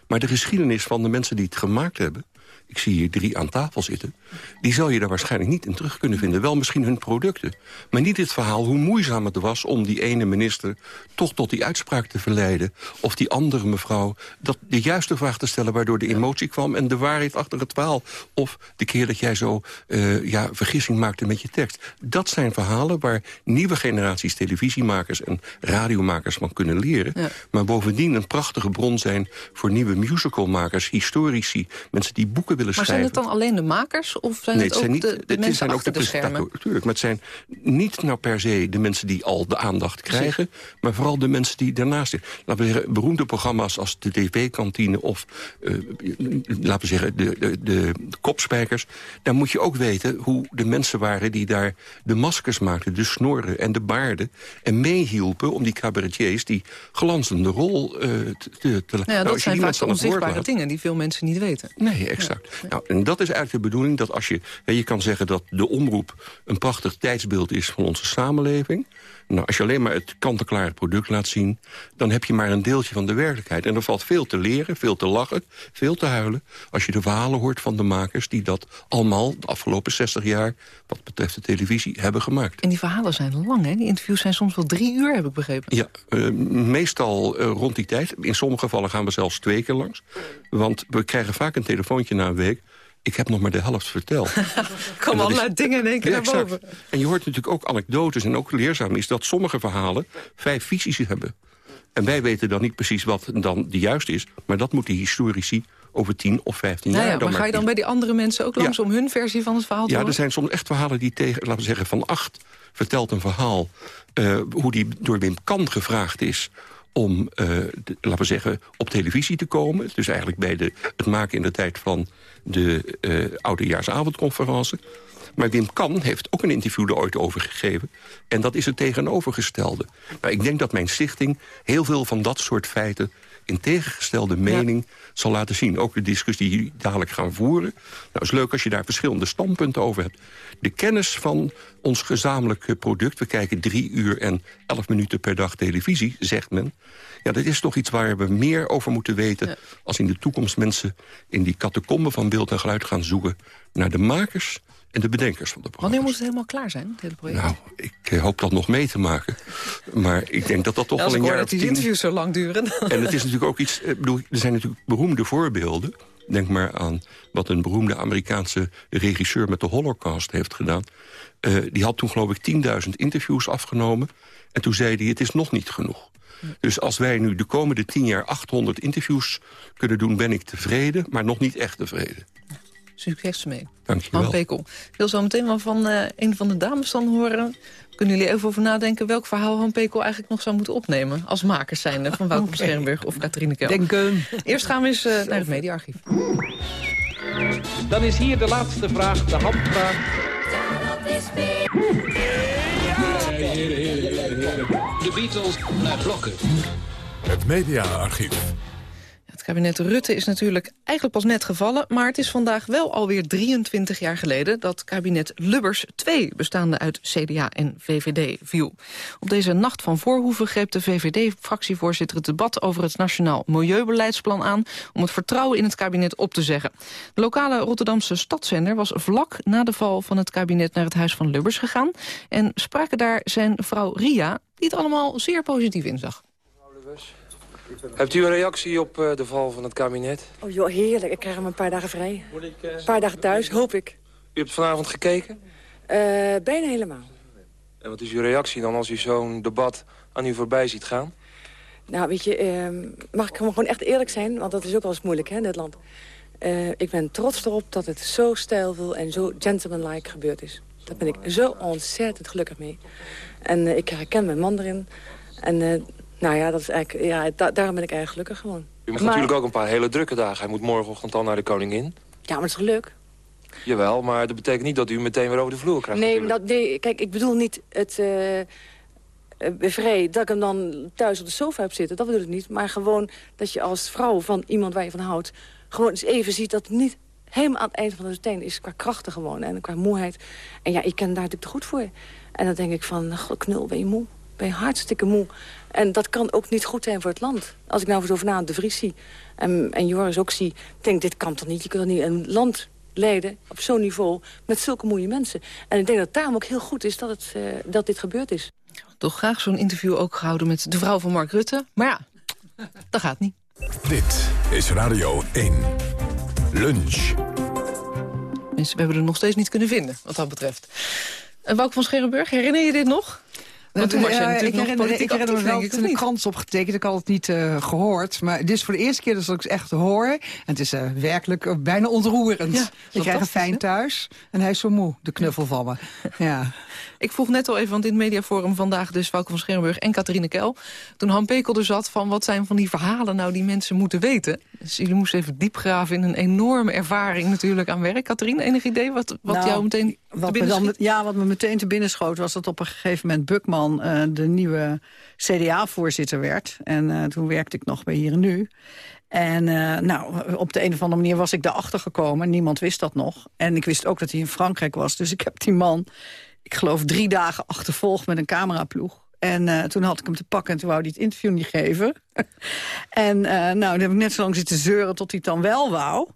[SPEAKER 14] Maar de geschiedenis van de mensen die het gemaakt hebben ik zie hier drie aan tafel zitten... die zal je daar waarschijnlijk niet in terug kunnen vinden. Wel misschien hun producten. Maar niet het verhaal hoe moeizaam het was om die ene minister... toch tot die uitspraak te verleiden. Of die andere mevrouw dat de juiste vraag te stellen... waardoor de emotie kwam en de waarheid achter het verhaal. Of de keer dat jij zo uh, ja, vergissing maakte met je tekst. Dat zijn verhalen waar nieuwe generaties televisiemakers... en radiomakers van kunnen leren. Ja. Maar bovendien een prachtige bron zijn voor nieuwe musicalmakers... historici, mensen die boeken
[SPEAKER 10] maar zijn het dan alleen de makers of zijn
[SPEAKER 14] nee,
[SPEAKER 10] het, ook
[SPEAKER 14] niet,
[SPEAKER 10] de, mensen
[SPEAKER 14] zijn ook de,
[SPEAKER 10] de schermen?
[SPEAKER 14] Tuurlijk, maar het zijn niet nou per se de mensen die al de aandacht krijgen... maar vooral de mensen die daarnaast zitten. Laten we zeggen, beroemde programma's als de tv-kantine... of, uh, laten we zeggen, de, de, de, kopspijkers... daar moet je ook weten hoe de mensen waren die daar de maskers maakten... de snorren en de baarden en meehielpen om die cabaretiers... die glanzende rol uh, te, te,
[SPEAKER 10] nou ja,
[SPEAKER 14] nou,
[SPEAKER 10] dat zijn vaak onzichtbare dingen die veel mensen niet weten.
[SPEAKER 14] Nee, exact. Nou, en dat is eigenlijk de bedoeling dat als je... je kan zeggen dat de omroep een prachtig tijdsbeeld is van onze samenleving. Nou, als je alleen maar het kant-en-klare product laat zien... dan heb je maar een deeltje van de werkelijkheid. En er valt veel te leren, veel te lachen, veel te huilen... als je de verhalen hoort van de makers... die dat allemaal de afgelopen 60 jaar, wat betreft de televisie, hebben gemaakt.
[SPEAKER 10] En die verhalen zijn lang, hè? Die interviews zijn soms wel drie uur, heb ik begrepen.
[SPEAKER 14] Ja, uh, meestal uh, rond die tijd. In sommige gevallen gaan we zelfs twee keer langs. Want we krijgen vaak een telefoontje na een week ik heb nog maar de helft verteld.
[SPEAKER 10] Kom allerlei is... dingen in één keer ja, naar boven.
[SPEAKER 14] En je hoort natuurlijk ook anekdotes en ook leerzaam is... dat sommige verhalen vijf visies hebben. En wij weten dan niet precies wat dan de juiste is... maar dat moeten historici over 10 of 15
[SPEAKER 10] nou
[SPEAKER 14] jaar.
[SPEAKER 10] Ja, maar,
[SPEAKER 14] maar
[SPEAKER 10] ga je dan bij die andere mensen ook langs om hun versie van het verhaal te
[SPEAKER 14] Ja, er zijn soms echt verhalen die tegen, laten we zeggen, van acht vertelt een verhaal... Uh, hoe die door Wim Kan gevraagd is om, uh, de, laten we zeggen, op televisie te komen. Dus eigenlijk bij de, het maken in de tijd van de uh, oudejaarsavondconferentie. Maar Wim Kan heeft ook een interview er ooit over gegeven. En dat is het tegenovergestelde. Nou, ik denk dat mijn stichting heel veel van dat soort feiten... in tegengestelde mening ja. Zal laten zien. Ook de discussie die jullie dadelijk gaan voeren. Nou, is leuk als je daar verschillende standpunten over hebt. De kennis van ons gezamenlijke product... we kijken drie uur en elf minuten per dag televisie, zegt men... Ja, dat is toch iets waar we meer over moeten weten... Ja. als in de toekomst mensen in die catacomben van beeld en geluid gaan zoeken... naar de makers en de bedenkers van de programma's.
[SPEAKER 10] Wanneer moet het helemaal klaar zijn, het hele project?
[SPEAKER 14] Nou, ik eh, hoop dat nog mee te maken. Maar ik denk dat dat toch
[SPEAKER 10] Ja, als
[SPEAKER 14] wel een
[SPEAKER 10] ik hoor
[SPEAKER 14] jaar
[SPEAKER 10] dat die
[SPEAKER 14] tien...
[SPEAKER 10] interviews zo lang duren.
[SPEAKER 14] En het is natuurlijk ook iets... ik bedoel, er zijn natuurlijk beroemde voorbeelden. Denk maar aan wat een beroemde Amerikaanse regisseur... met de Holocaust heeft gedaan. Eh, die had toen geloof ik 10.000 interviews afgenomen. En toen zei hij, het is nog niet genoeg. Dus als wij nu de komende 10 jaar 800 interviews kunnen doen... ben ik tevreden, maar nog niet echt tevreden.
[SPEAKER 10] Succes mee.
[SPEAKER 14] Dankjewel.
[SPEAKER 10] Han Pekel. Ik wil zo meteen wel van eh, een van de dames dan horen. Kunnen jullie even over nadenken welk verhaal Han Pekel eigenlijk nog zou moeten opnemen? Als makers zijnde van Wouter
[SPEAKER 15] Oké.
[SPEAKER 10] Scherrenburg of Catharine Kel.
[SPEAKER 15] Denken.
[SPEAKER 10] Eerst gaan we eens eh, naar het mediaarchief.
[SPEAKER 16] Dan is hier de laatste vraag, de handvraag.
[SPEAKER 17] De Beatles naar blokken.
[SPEAKER 1] Het mediaarchief.
[SPEAKER 10] Het kabinet Rutte is natuurlijk eigenlijk pas net gevallen... maar het is vandaag wel alweer 23 jaar geleden... dat kabinet Lubbers 2, bestaande uit CDA en VVD, viel. Op deze nacht van Voorhoeven greep de VVD-fractievoorzitter... het debat over het Nationaal Milieubeleidsplan aan... om het vertrouwen in het kabinet op te zeggen. De lokale Rotterdamse stadszender was vlak na de val van het kabinet... naar het huis van Lubbers gegaan... en spraken daar zijn vrouw Ria... die het allemaal zeer positief inzag.
[SPEAKER 18] Hebt u een reactie op eh, de val van het kabinet?
[SPEAKER 19] Oh joh, heerlijk. Ik krijg hem een paar dagen vrij. Een paar dagen thuis, hoop ik.
[SPEAKER 18] U hebt vanavond gekeken?
[SPEAKER 19] Eh, bijna helemaal.
[SPEAKER 18] En wat is uw reactie dan als u zo'n debat aan u voorbij ziet gaan?
[SPEAKER 19] Nou, weet je, ehm, mag ik gewoon echt eerlijk zijn? Want dat is ook wel eens moeilijk, hè, in dit land. Eh, ik ben trots erop dat het zo stijlvol en zo gentlemanlike gebeurd is. Daar ben ik zo ontzettend gelukkig mee. En eh, ik herken mijn man erin. En eh, nou ja, dat is eigenlijk, ja da- daarom ben ik eigenlijk gelukkig gewoon.
[SPEAKER 18] U
[SPEAKER 19] Maar-
[SPEAKER 18] natuurlijk ook een paar hele drukke dagen. Hij moet morgenochtend al naar de koningin.
[SPEAKER 19] Ja, maar dat is leuk?
[SPEAKER 18] Jawel, maar dat betekent niet dat u meteen weer over de vloer krijgt.
[SPEAKER 19] Nee, dat, nee, kijk, ik bedoel niet het vrij dat ik hem dan thuis op de sofa heb zitten. Dat bedoel ik niet. Maar gewoon dat je als vrouw van iemand waar je van houdt... gewoon eens even ziet dat het niet helemaal aan het eind van de teen is... qua krachten gewoon en qua moeheid. En ja, ik ken daar natuurlijk te goed voor. En dan denk ik van, god knul, ben je moe? Ben je hartstikke moe. En dat kan ook niet goed zijn voor het land. Als ik nou zo vanavond de Vries zie en, en Joris ook zie... denk dit kan toch niet? Je kunt toch niet een land leiden op zo'n niveau met zulke moeie mensen. En ik denk dat het daarom ook heel goed is dat, het, eh, dat dit gebeurd is.
[SPEAKER 10] Toch graag zo'n interview ook gehouden met de vrouw van Mark Rutte. Maar ja, dat gaat niet.
[SPEAKER 1] Dit is Radio 1. Lunch.
[SPEAKER 10] Mensen, we hebben er nog steeds niet kunnen vinden, wat dat betreft. En Wouter van Scherenburg, herinner je dit nog? Want toen was
[SPEAKER 15] Ja,
[SPEAKER 10] natuurlijk
[SPEAKER 15] ik
[SPEAKER 10] nog
[SPEAKER 15] herinner,
[SPEAKER 10] politiek
[SPEAKER 15] ik herinner me wel
[SPEAKER 10] ik,
[SPEAKER 15] toen de
[SPEAKER 10] niet?
[SPEAKER 15] krant opgetekend. Ik had het niet eh, gehoord. Maar dit is voor de eerste keer dat ik het echt hoor. En het is eh, werkelijk eh, bijna ontroerend.
[SPEAKER 10] Ja,
[SPEAKER 15] je krijgt een fijn thuis. En hij is zo moe, de knuffel van me. Ja.
[SPEAKER 10] Ik vroeg net al even, want in het mediaforum vandaag dus Wouter van Scherenburg en Catharine Kel. Toen Han Pekel er zat van wat zijn van die verhalen nou die mensen moeten weten. Dus jullie moesten even diep graven in een enorme ervaring natuurlijk aan werk. Catharine, enig idee wat, wat
[SPEAKER 20] Nou,
[SPEAKER 10] jou meteen te
[SPEAKER 20] wat me dan? Ja, wat me meteen te binnen schoot was dat op een gegeven moment Bukman eh, de nieuwe CDA-voorzitter werd. En eh, toen werkte ik nog bij Hier en Nu. En eh, nou, op de een of andere manier was ik daarachter gekomen. Niemand wist dat nog. En ik wist ook dat hij in Frankrijk was. Dus ik heb die man, ik geloof drie dagen achtervolgd met een cameraploeg. En eh, toen had ik hem te pakken en toen wou hij het interview niet geven. en eh, nou, dan heb ik net zo lang zitten zeuren tot hij het dan wel wou.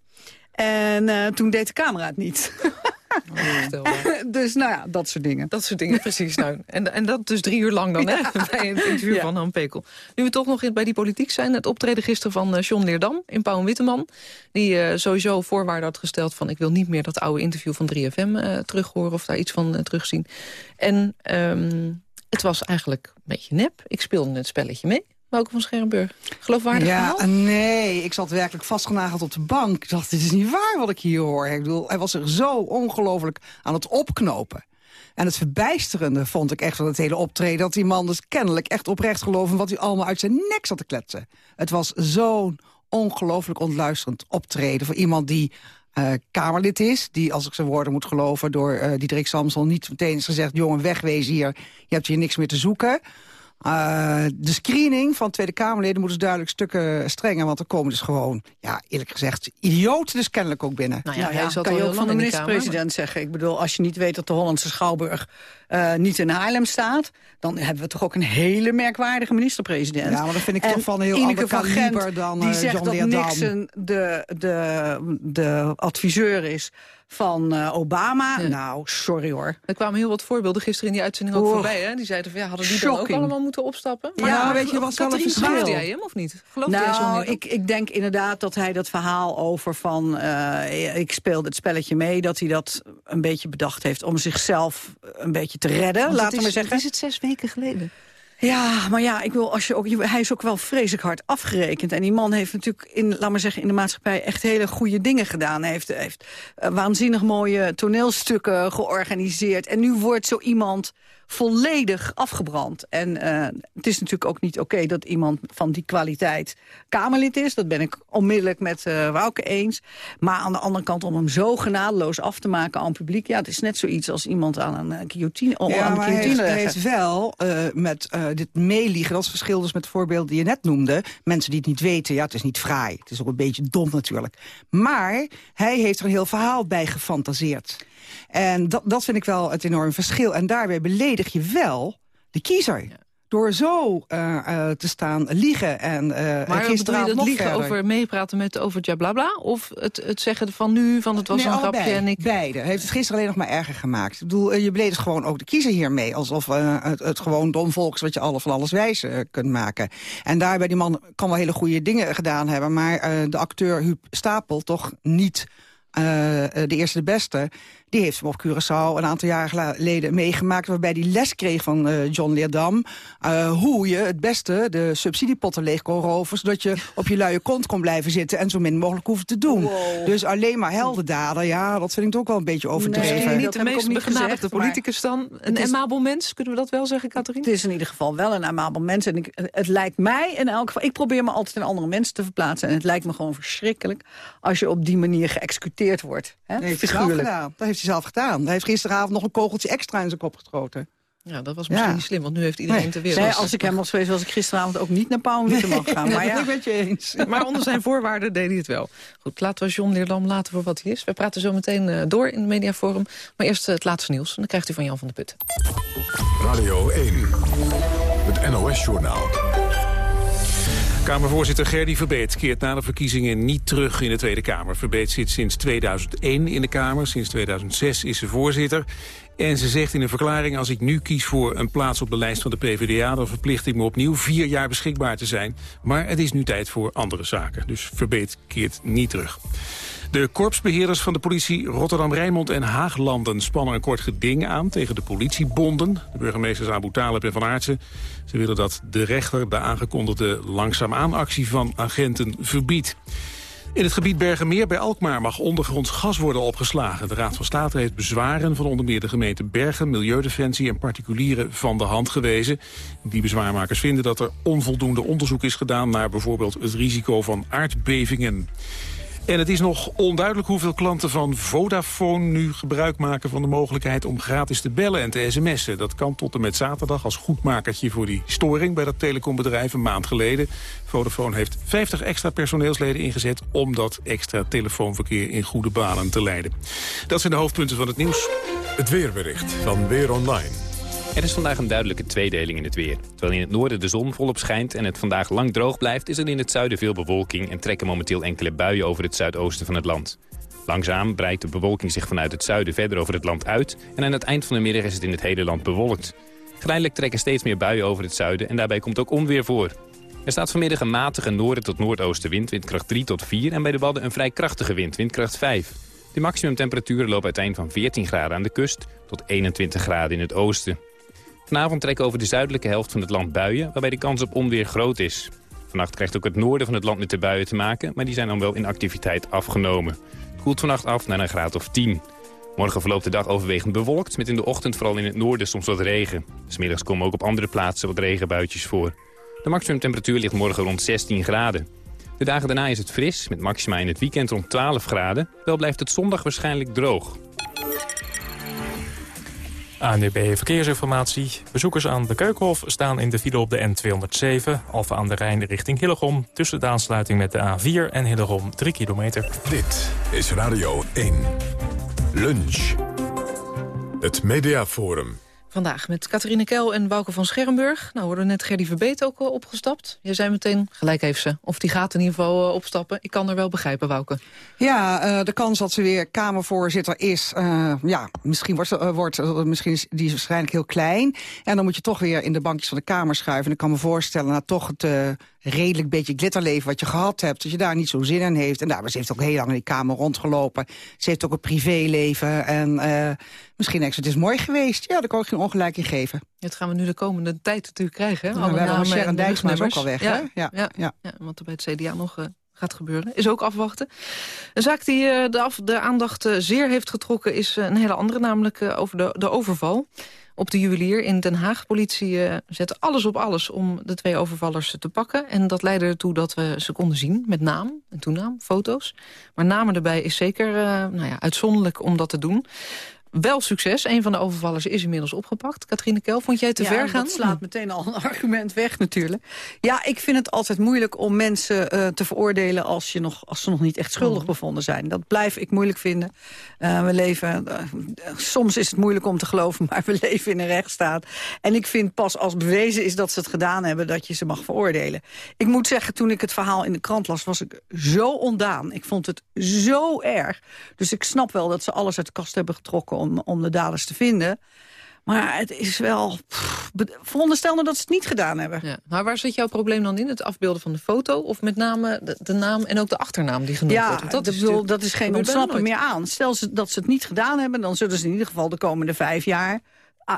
[SPEAKER 20] En eh, toen deed de camera het niet. dus nou ja, dat soort dingen.
[SPEAKER 10] Dat soort dingen, precies. Nou, en, en dat dus drie uur lang dan, hè? Bij het interview
[SPEAKER 20] Ja.
[SPEAKER 10] van Han Pekel. Nu we toch nog bij die politiek zijn. Het optreden gisteren van eh, John Leerdam in Pauw en Witteman. Die eh, sowieso voorwaarden had gesteld van... ik wil niet meer dat oude interview van 3FM eh terug horen... of daar iets van terugzien. En ehm, het was eigenlijk een beetje nep. Ik speelde het spelletje mee. Wouke van Scherrenburg. Geloofwaardig
[SPEAKER 20] Ja,
[SPEAKER 10] verhaal?
[SPEAKER 20] nee, ik zat werkelijk vastgenageld op de bank. Ik dacht, dit is niet waar wat ik hier hoor. Ik bedoel, hij was zich zo ongelooflijk aan het opknopen. En het verbijsterende vond ik echt van het hele optreden... dat die man dus kennelijk echt oprecht geloven... wat hij allemaal uit zijn nek zat te kletsen. Het was zo'n ongelooflijk ontluisterend optreden... voor iemand die eh, Kamerlid is... die, als ik zijn woorden moet geloven, door eh Diederik Samson... niet meteen is gezegd, jongen, wegwezen hier. Je hebt hier niks meer te zoeken. Eh, de screening van Tweede Kamerleden moet dus duidelijk stukken strenger... want er komen dus gewoon, ja, eerlijk gezegd, idioten dus kennelijk ook binnen.
[SPEAKER 10] Nou ja, hij zat
[SPEAKER 20] kan
[SPEAKER 10] al
[SPEAKER 20] je ook van de minister-president zeggen. Ik bedoel, als je niet weet dat de Hollandse Schouwburg eh, niet in Haarlem staat... dan hebben we toch ook een hele merkwaardige minister-president.
[SPEAKER 15] Ja, maar dat vind ik
[SPEAKER 20] En
[SPEAKER 15] toch van een heel
[SPEAKER 20] Ineke
[SPEAKER 15] ander kaliber dan,
[SPEAKER 20] die
[SPEAKER 15] eh,
[SPEAKER 20] zegt
[SPEAKER 15] John
[SPEAKER 20] dat. Nixon de, de, de adviseur is van uh, Obama. Nou, sorry hoor.
[SPEAKER 10] Er kwamen heel wat voorbeelden gisteren in die uitzending ook voorbij. Hè? Die zeiden van ja, hadden die dan ook allemaal moeten opstappen?
[SPEAKER 20] Maar ja, maar weet je wat wel een verschil? Geloofde
[SPEAKER 10] jij hem of niet?
[SPEAKER 20] Geloofde nou, ik, ik denk inderdaad dat hij dat verhaal over van uh, ik speelde het spelletje mee, dat hij dat een beetje bedacht heeft om zichzelf een beetje te redden. Laten we zeggen.
[SPEAKER 10] is het zes weken geleden.
[SPEAKER 20] Ja, maar ja, ik wil, als je ook, hij is ook wel vreselijk hard afgerekend. En die man heeft natuurlijk, in, laat maar zeggen, in de maatschappij... echt hele goede dingen gedaan. Hij heeft, heeft uh, waanzinnig mooie toneelstukken georganiseerd. En nu wordt zo iemand volledig afgebrand. En uh, het is natuurlijk ook niet oké dat iemand van die kwaliteit Kamerlid is. Dat ben ik onmiddellijk met uh, Wouke eens. Maar aan de andere kant om hem zo genadeloos af te maken aan het publiek... ja, het is net zoiets als iemand aan een guillotine Ja, aan maar guillotine hij heeft, heeft wel met dit meeliegen... dat is verschil dus met het voorbeeld die je net noemde. Mensen die het niet weten, ja, het is niet fraai. Het is ook een beetje dom natuurlijk. Maar hij heeft er een heel verhaal bij gefantaseerd. En dat, dat vind ik wel het enorm verschil. En daarbij beledig je wel de kiezer. Door zo uh, uh, te staan liegen en uh,
[SPEAKER 10] Maar bedoel je dat liegen
[SPEAKER 20] verder.
[SPEAKER 10] over meepraten met over blabla? Of het, het zeggen van nu, van het was
[SPEAKER 20] nee,
[SPEAKER 10] een
[SPEAKER 20] allebei,
[SPEAKER 10] grapje en ik...
[SPEAKER 20] beide. Heeft het gisteren alleen nog maar erger gemaakt. Ik bedoel, je beledigt gewoon ook de kiezer hiermee. Alsof het, het gewoon dom volk is wat je alle van alles wijs kunt maken. En daarbij, die man kan wel hele goede dingen gedaan hebben... maar de acteur Huub Stapel toch niet... de eerste de beste, die heeft hem op Curaçao een aantal jaar geleden meegemaakt... waarbij hij les kreeg van uh, John Leerdam... Uh, hoe je het beste de subsidiepotten leeg kon roven... zodat je op je luie kont kon blijven zitten... en zo min mogelijk hoeft te doen.
[SPEAKER 10] Wow.
[SPEAKER 20] Dus alleen maar heldendaden, ja, dat vind ik ook wel een beetje overdreven.
[SPEAKER 10] Nee, niet de meest begenadigde politicus dan. Een amabel mens, kunnen we dat wel zeggen, Catherine?
[SPEAKER 20] Het is in ieder geval wel een amabel mens. En ik, het lijkt mij in elk geval... Ik probeer me altijd in andere mensen te verplaatsen... en het lijkt me gewoon verschrikkelijk... als je op die manier geëxecuteerd wordt. Hè?
[SPEAKER 15] Nee, Figuurlijk. Dat heeft hij zelf gedaan. Hij heeft gisteravond nog een kogeltje extra in zijn kop geschoten.
[SPEAKER 10] Ja, dat was misschien
[SPEAKER 20] Ja.
[SPEAKER 10] niet slim, want nu heeft iedereen
[SPEAKER 20] Nee,
[SPEAKER 10] ter wereld.
[SPEAKER 20] nee, als ik hem was geweest, was ik gisteravond ook niet naar en Witte mag gaan. Maar ja,
[SPEAKER 15] ik ben het je eens.
[SPEAKER 10] Maar onder zijn voorwaarden deed hij het wel. Goed, laten we John Leerdam laten voor wat hij is. We praten zo meteen eh, door in het mediaforum. Maar eerst het laatste nieuws. En dan krijgt u van Jan van der Putten.
[SPEAKER 1] Radio 1, het NOS-journaal.
[SPEAKER 2] Kamervoorzitter Gerdy Verbeet keert na de verkiezingen niet terug in de Tweede Kamer. Verbeet zit sinds 2001 in de Kamer, sinds 2006 is ze voorzitter. En ze zegt in een verklaring, als ik nu kies voor een plaats op de lijst van de PvdA... dan verplicht ik me opnieuw vier jaar beschikbaar te zijn. Maar het is nu tijd voor andere zaken. Dus Verbeet keert niet terug. De korpsbeheerders van de politie Rotterdam-Rijnmond en Haaglanden spannen een kort geding aan tegen de politiebonden. De burgemeesters Abu Talib en Van Aartsen. Ze willen dat de rechter de aangekondigde langzaamaan-actie van agenten verbiedt. In het gebied Bergenmeer bij Alkmaar mag ondergronds gas worden opgeslagen. De Raad van State heeft bezwaren van onder meer de gemeente Bergen, Milieudefensie en particulieren van de hand gewezen. Die bezwaarmakers vinden dat er onvoldoende onderzoek is gedaan naar bijvoorbeeld het risico van aardbevingen. En het is nog onduidelijk hoeveel klanten van Vodafone nu gebruik maken van de mogelijkheid om gratis te bellen en te sms'en. Dat kan tot en met zaterdag als goedmakertje voor die storing bij dat telecombedrijf een maand geleden. Vodafone heeft 50 extra personeelsleden ingezet om dat extra telefoonverkeer in goede banen te leiden. Dat zijn de hoofdpunten van het nieuws.
[SPEAKER 1] Het weerbericht van Weer Online.
[SPEAKER 21] Er is vandaag een duidelijke tweedeling in het weer. Terwijl in het noorden de zon volop schijnt en het vandaag lang droog blijft... is er in het zuiden veel bewolking en trekken momenteel enkele buien over het zuidoosten van het land. Langzaam breidt de bewolking zich vanuit het zuiden verder over het land uit... en aan het eind van de middag is het in het hele land bewolkt. Geleidelijk trekken steeds meer buien over het zuiden en daarbij komt ook onweer voor. Er staat vanmiddag een matige noorden tot noordoostenwind, windkracht 3 tot 4... en bij de Wadden een vrij krachtige wind, windkracht 5. De maximumtemperaturen lopen uiteen van 14 graden aan de kust... tot 21 graden in het oosten. Vanavond trekken over de zuidelijke helft van het land buien... waarbij de kans op onweer groot is. Vannacht krijgt ook het noorden van het land met de buien te maken... maar die zijn dan wel in activiteit afgenomen. Koelt vannacht af naar een graad of 10. Morgen verloopt de dag overwegend bewolkt... met in de ochtend vooral in het noorden soms wat regen. Smiddags komen ook op andere plaatsen wat regenbuitjes voor. De maximumtemperatuur ligt morgen rond 16 graden. De dagen daarna is het fris, met maxima in het weekend rond 12 graden. Wel blijft het zondag waarschijnlijk droog.
[SPEAKER 22] ANDB Verkeersinformatie. Bezoekers aan de Keukenhof staan in de file op de N207... Alphen aan de Rijn richting Hillegom... tussen de aansluiting met de A4 en Hillegom 3 kilometer.
[SPEAKER 1] Dit is Radio 1. Lunch. Het Mediaforum.
[SPEAKER 10] Vandaag met Catharine Kel en Wouke van Schermburg. Nou, worden net Gerdy Verbeet ook uh, opgestapt. Je zei meteen, gelijk heeft ze. Of die gaat in ieder geval uh, opstappen. Ik kan er wel begrijpen, Wouke.
[SPEAKER 20] Ja, uh, de kans dat ze weer Kamervoorzitter is... ja, misschien, wordt, wordt, misschien is die waarschijnlijk heel klein. En dan moet je toch weer in de bankjes van de Kamer schuiven. En ik kan me voorstellen, nou toch het redelijk beetje glitterleven wat je gehad hebt... dat je daar niet zo zin in heeft. En daar, ze heeft ook heel lang in die Kamer rondgelopen. Ze heeft ook een privéleven. En uh, misschien denk ze, het is mooi geweest. Ja, daar kan ik geen ongelijk in geven.
[SPEAKER 10] Dat gaan we nu de komende tijd natuurlijk krijgen. Hè?
[SPEAKER 20] Ja, we hebben Sharon Dijksma is ook al weg.
[SPEAKER 10] Ja,
[SPEAKER 20] hè?
[SPEAKER 10] Ja, ja, ja. ja, wat er bij het CDA nog... Uh, gaat gebeuren. Is ook afwachten. Een zaak die uh, de, af, de aandacht zeer heeft getrokken... is een hele andere, namelijk over de, de overval op de juwelier in Den Haag. Politie uh, zette alles op alles om de twee overvallers te pakken. En dat leidde ertoe dat we ze konden zien met naam en toenaam, foto's. Maar namen erbij is zeker uh, nou ja, uitzonderlijk om dat te doen wel succes. Een van de overvallers is inmiddels opgepakt. Katrine Kel, vond jij te
[SPEAKER 23] ja,
[SPEAKER 10] ver gaan?
[SPEAKER 23] dat slaat meteen al een argument weg natuurlijk. Ja, ik vind het altijd moeilijk om mensen uh, te veroordelen... Als, je nog, als ze nog niet echt schuldig
[SPEAKER 10] Mhm.
[SPEAKER 23] bevonden zijn. Dat blijf ik moeilijk vinden. Uh, we leven, uh, soms is het moeilijk om te geloven... maar we leven in een rechtsstaat. En ik vind pas als bewezen is dat ze het gedaan hebben... dat je ze mag veroordelen. Ik moet zeggen, toen ik het verhaal in de krant las... was ik zo ondaan. Ik vond het zo erg. Dus ik snap wel dat ze alles uit de kast hebben getrokken... om, om de daders te vinden. Maar het is wel... Pff, veronderstel nou dat ze het niet gedaan hebben.
[SPEAKER 10] Ja. Maar waar zit jouw probleem dan in? Het afbeelden van de foto? Of met name de, de naam en ook de achternaam die genoemd
[SPEAKER 23] ja,
[SPEAKER 10] wordt? Want
[SPEAKER 23] dat, is bedoel, dat is geen ontsnappen meer aan. Stel ze, dat ze het niet gedaan hebben... dan zullen ze in ieder geval de komende vijf jaar...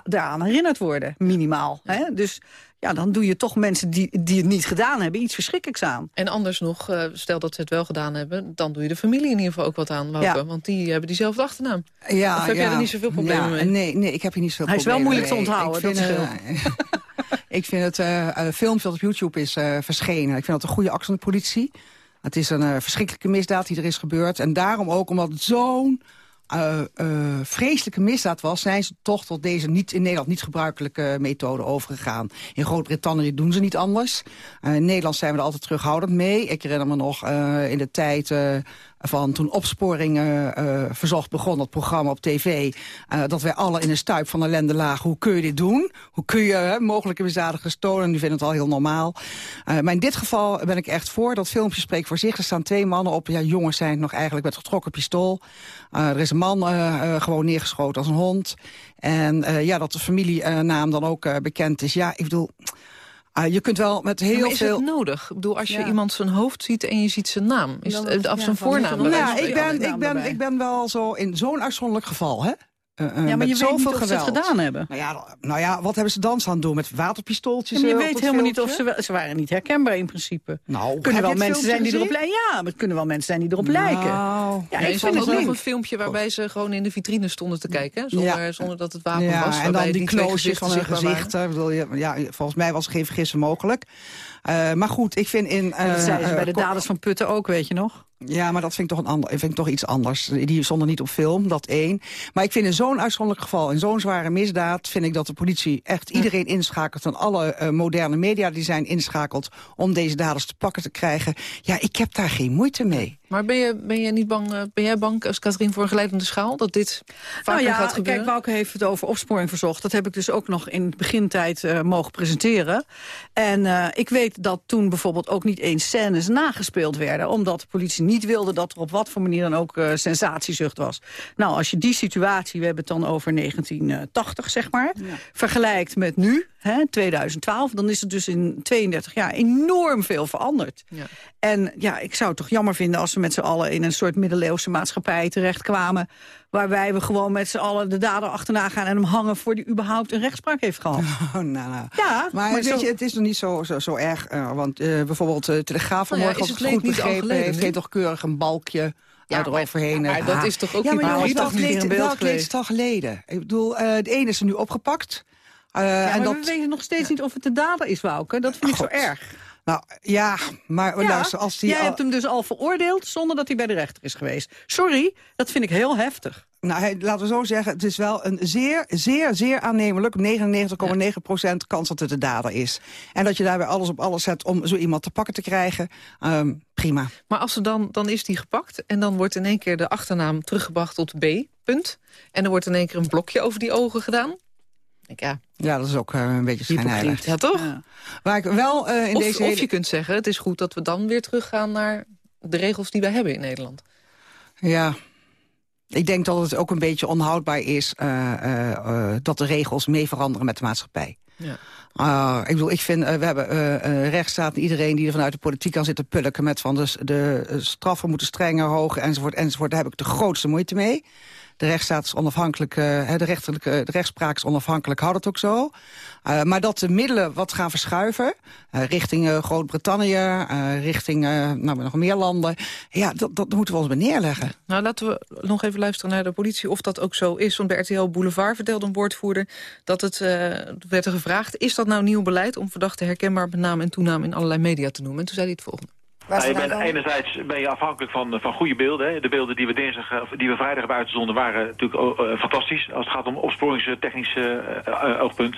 [SPEAKER 23] daaraan herinnerd worden, minimaal. Ja. Hè? Dus ja, dan doe je toch mensen die, die het niet gedaan hebben... iets verschrikkelijks aan.
[SPEAKER 10] En anders nog, uh, stel dat ze het wel gedaan hebben... dan doe je de familie in ieder geval ook wat aan, ja. Want die hebben diezelfde achternaam.
[SPEAKER 20] Ja,
[SPEAKER 10] of heb
[SPEAKER 20] ja.
[SPEAKER 10] jij er niet zoveel problemen mee?
[SPEAKER 20] Nee, nee, ik heb hier niet zoveel
[SPEAKER 23] Hij is wel moeilijk te onthouden,
[SPEAKER 20] ik vind, uh, ik vind het uh, filmpje dat op YouTube is uh, verschenen... ik vind dat een goede actie van de politie. Het is een uh, verschrikkelijke misdaad die er is gebeurd. En daarom ook omdat het zo'n uh, uh, vreselijke misdaad was... zijn ze toch tot deze niet, in Nederland niet gebruikelijke methode overgegaan. In Groot-Brittannië doen ze niet anders. Uh, in Nederland zijn we er altijd terughoudend mee. Ik herinner me nog in de tijd van toen opsporing uh, verzocht begon, dat programma op tv... Uh, dat wij alle in een stuip van ellende lagen. Hoe kun je dit doen? Hoe kun je mogelijke misdadigers stolen? Nu vinden het al heel normaal. Uh, maar in dit geval ben ik echt voor. Dat filmpje spreekt voor zich. Er staan twee mannen op. Ja, jongens zijn het nog eigenlijk met getrokken pistool. Er is een man gewoon neergeschoten als een hond. En ja, dat de familienaam dan ook bekend is. Ja, ik bedoel... Uh, je kunt wel met heel
[SPEAKER 10] ja, maar is
[SPEAKER 20] veel...
[SPEAKER 10] het nodig? Ik bedoel, als je ja. iemand zijn hoofd ziet en je ziet zijn naam. Is het, of
[SPEAKER 23] ja,
[SPEAKER 10] zijn voornaam?
[SPEAKER 20] Ja, ik ben, ik, ben, ik ben wel zo in zo'n uitzonderlijk geval, hè? Uh, uh,
[SPEAKER 23] ja, maar je weet niet of
[SPEAKER 20] geweld.
[SPEAKER 23] ze het gedaan hebben.
[SPEAKER 20] Nou ja, nou ja, wat hebben ze dan aan doen? Met waterpistooltjes?
[SPEAKER 23] Ja, maar je
[SPEAKER 20] uh,
[SPEAKER 23] weet helemaal filmpje? niet of ze... Ze waren niet herkenbaar in principe.
[SPEAKER 20] Nou,
[SPEAKER 23] kunnen wel mensen zijn die erop lijken. Ja, maar het kunnen wel mensen zijn die erop
[SPEAKER 20] nou,
[SPEAKER 23] lijken.
[SPEAKER 10] Ja, ja ik vond ook nog een filmpje waarbij ze gewoon in de vitrine stonden te kijken. Zonder, ja. zonder dat het wapen
[SPEAKER 20] ja,
[SPEAKER 10] was.
[SPEAKER 20] En dan die close van hun gezichten. Bedoel, ja, volgens mij was er geen vergissen mogelijk. Uh, maar goed, ik vind in... Uh,
[SPEAKER 23] dat zeiden ze bij de daders van Putten ook, weet je nog?
[SPEAKER 20] Ja, maar dat vind ik toch, een ander, vind ik toch iets anders. Die stonden niet op film, dat één. Maar ik vind in zo'n uitzonderlijk geval, in zo'n zware misdaad... vind ik dat de politie echt iedereen inschakelt... van alle uh, moderne media die zijn inschakeld... om deze daders te pakken te krijgen. Ja, ik heb daar geen moeite mee.
[SPEAKER 10] Maar ben je, ben je niet bang, ben jij bang als Katrien voor een geleidende schaal... dat dit vaker
[SPEAKER 23] nou ja,
[SPEAKER 10] gaat gebeuren?
[SPEAKER 23] Kijk, Wouke heeft het over opsporing verzocht. Dat heb ik dus ook nog in de begintijd uh, mogen presenteren. En uh, ik weet dat toen bijvoorbeeld ook niet eens scènes nagespeeld werden... omdat de politie niet wilde dat er op wat voor manier dan ook uh, sensatiezucht was. Nou, als je die situatie, we hebben het dan over 1980 zeg maar... Ja. vergelijkt met nu, hè, 2012... dan is het dus in 32 jaar enorm veel veranderd.
[SPEAKER 10] Ja.
[SPEAKER 23] En ja, ik zou het toch jammer vinden als we met z'n allen... in een soort middeleeuwse maatschappij terechtkwamen... waarbij we gewoon met z'n allen de dader achterna gaan... en hem hangen voor die überhaupt een rechtspraak heeft gehad.
[SPEAKER 20] Oh, nou, nou.
[SPEAKER 23] Ja,
[SPEAKER 20] maar, maar weet zo... je, het is nog niet zo, zo, zo erg. Uh, want uh, bijvoorbeeld uh, Telegraaf vanmorgen,
[SPEAKER 10] nou ja,
[SPEAKER 20] als het goed begrepen heeft... heeft toch keurig een balkje... Ja, eroverheen.
[SPEAKER 10] Maar, ja, maar dat is toch ook
[SPEAKER 20] ja,
[SPEAKER 10] niet
[SPEAKER 20] maar leed, welk leed is al geleden? Ik bedoel, uh, de ene is er nu opgepakt.
[SPEAKER 23] Ja, en dat... we weten nog steeds niet of het de dader is, Wouke. Dat vind ik
[SPEAKER 20] God.
[SPEAKER 23] zo erg.
[SPEAKER 20] Nou, ja, maar
[SPEAKER 23] ja,
[SPEAKER 20] luister, als die...
[SPEAKER 23] Jij
[SPEAKER 20] al...
[SPEAKER 23] hebt hem dus al veroordeeld zonder dat hij bij de rechter is geweest. Sorry, dat vind ik heel heftig.
[SPEAKER 20] Nou, laten we zo zeggen, het is wel een zeer, zeer, zeer aannemelijk... 99,9 procent kans dat het de dader is. En dat je daarbij alles op alles zet om zo iemand te pakken te krijgen, um, prima.
[SPEAKER 10] Maar als ze dan, dan is die gepakt en dan wordt in één keer de achternaam teruggebracht tot B, punt. En er wordt in één keer een blokje over die ogen gedaan. Ja.
[SPEAKER 20] ja, dat is ook uh, een beetje schijnheilig.
[SPEAKER 10] Ja, toch?
[SPEAKER 20] Ja. Waar ik wel uh, in
[SPEAKER 10] of,
[SPEAKER 20] deze
[SPEAKER 10] of
[SPEAKER 20] hele...
[SPEAKER 10] je kunt zeggen, het is goed dat we dan weer teruggaan naar de regels die wij hebben in Nederland.
[SPEAKER 20] Ja, ik denk dat het ook een beetje onhoudbaar is uh, dat de regels mee veranderen met de maatschappij. Ja. Uh, ik bedoel, ik vind, uh, we hebben uh, rechtsstaat iedereen die er vanuit de politiek kan zitten pulken met van de, de straffen moeten strenger, hoger enzovoort enzovoort. Daar heb ik de grootste moeite mee. De rechtsstaat is onafhankelijk, uh, de, rechterlijke, de rechtspraak is onafhankelijk, houdt het ook zo. Uh, maar dat de middelen wat gaan verschuiven, uh, richting Groot-Brittannië, richting nou, nog meer landen, ja, dat, dat moeten we ons bij neerleggen.
[SPEAKER 10] Nou, laten we nog even luisteren naar de politie of dat ook zo is. Want bij RTL Boulevard vertelde een woordvoerder dat het werd er gevraagd, is dat nou nieuw beleid om verdachten herkenbaar met naam en toenaam in allerlei media te noemen? En toen zei hij het volgende.
[SPEAKER 24] Nou, je bent, enerzijds ben je afhankelijk van, van goede beelden. Hè. De beelden die we, dinsdag, die we vrijdag hebben uitgezonden waren natuurlijk uh, fantastisch. Als het gaat om opsporingstechnisch uh, oogpunt.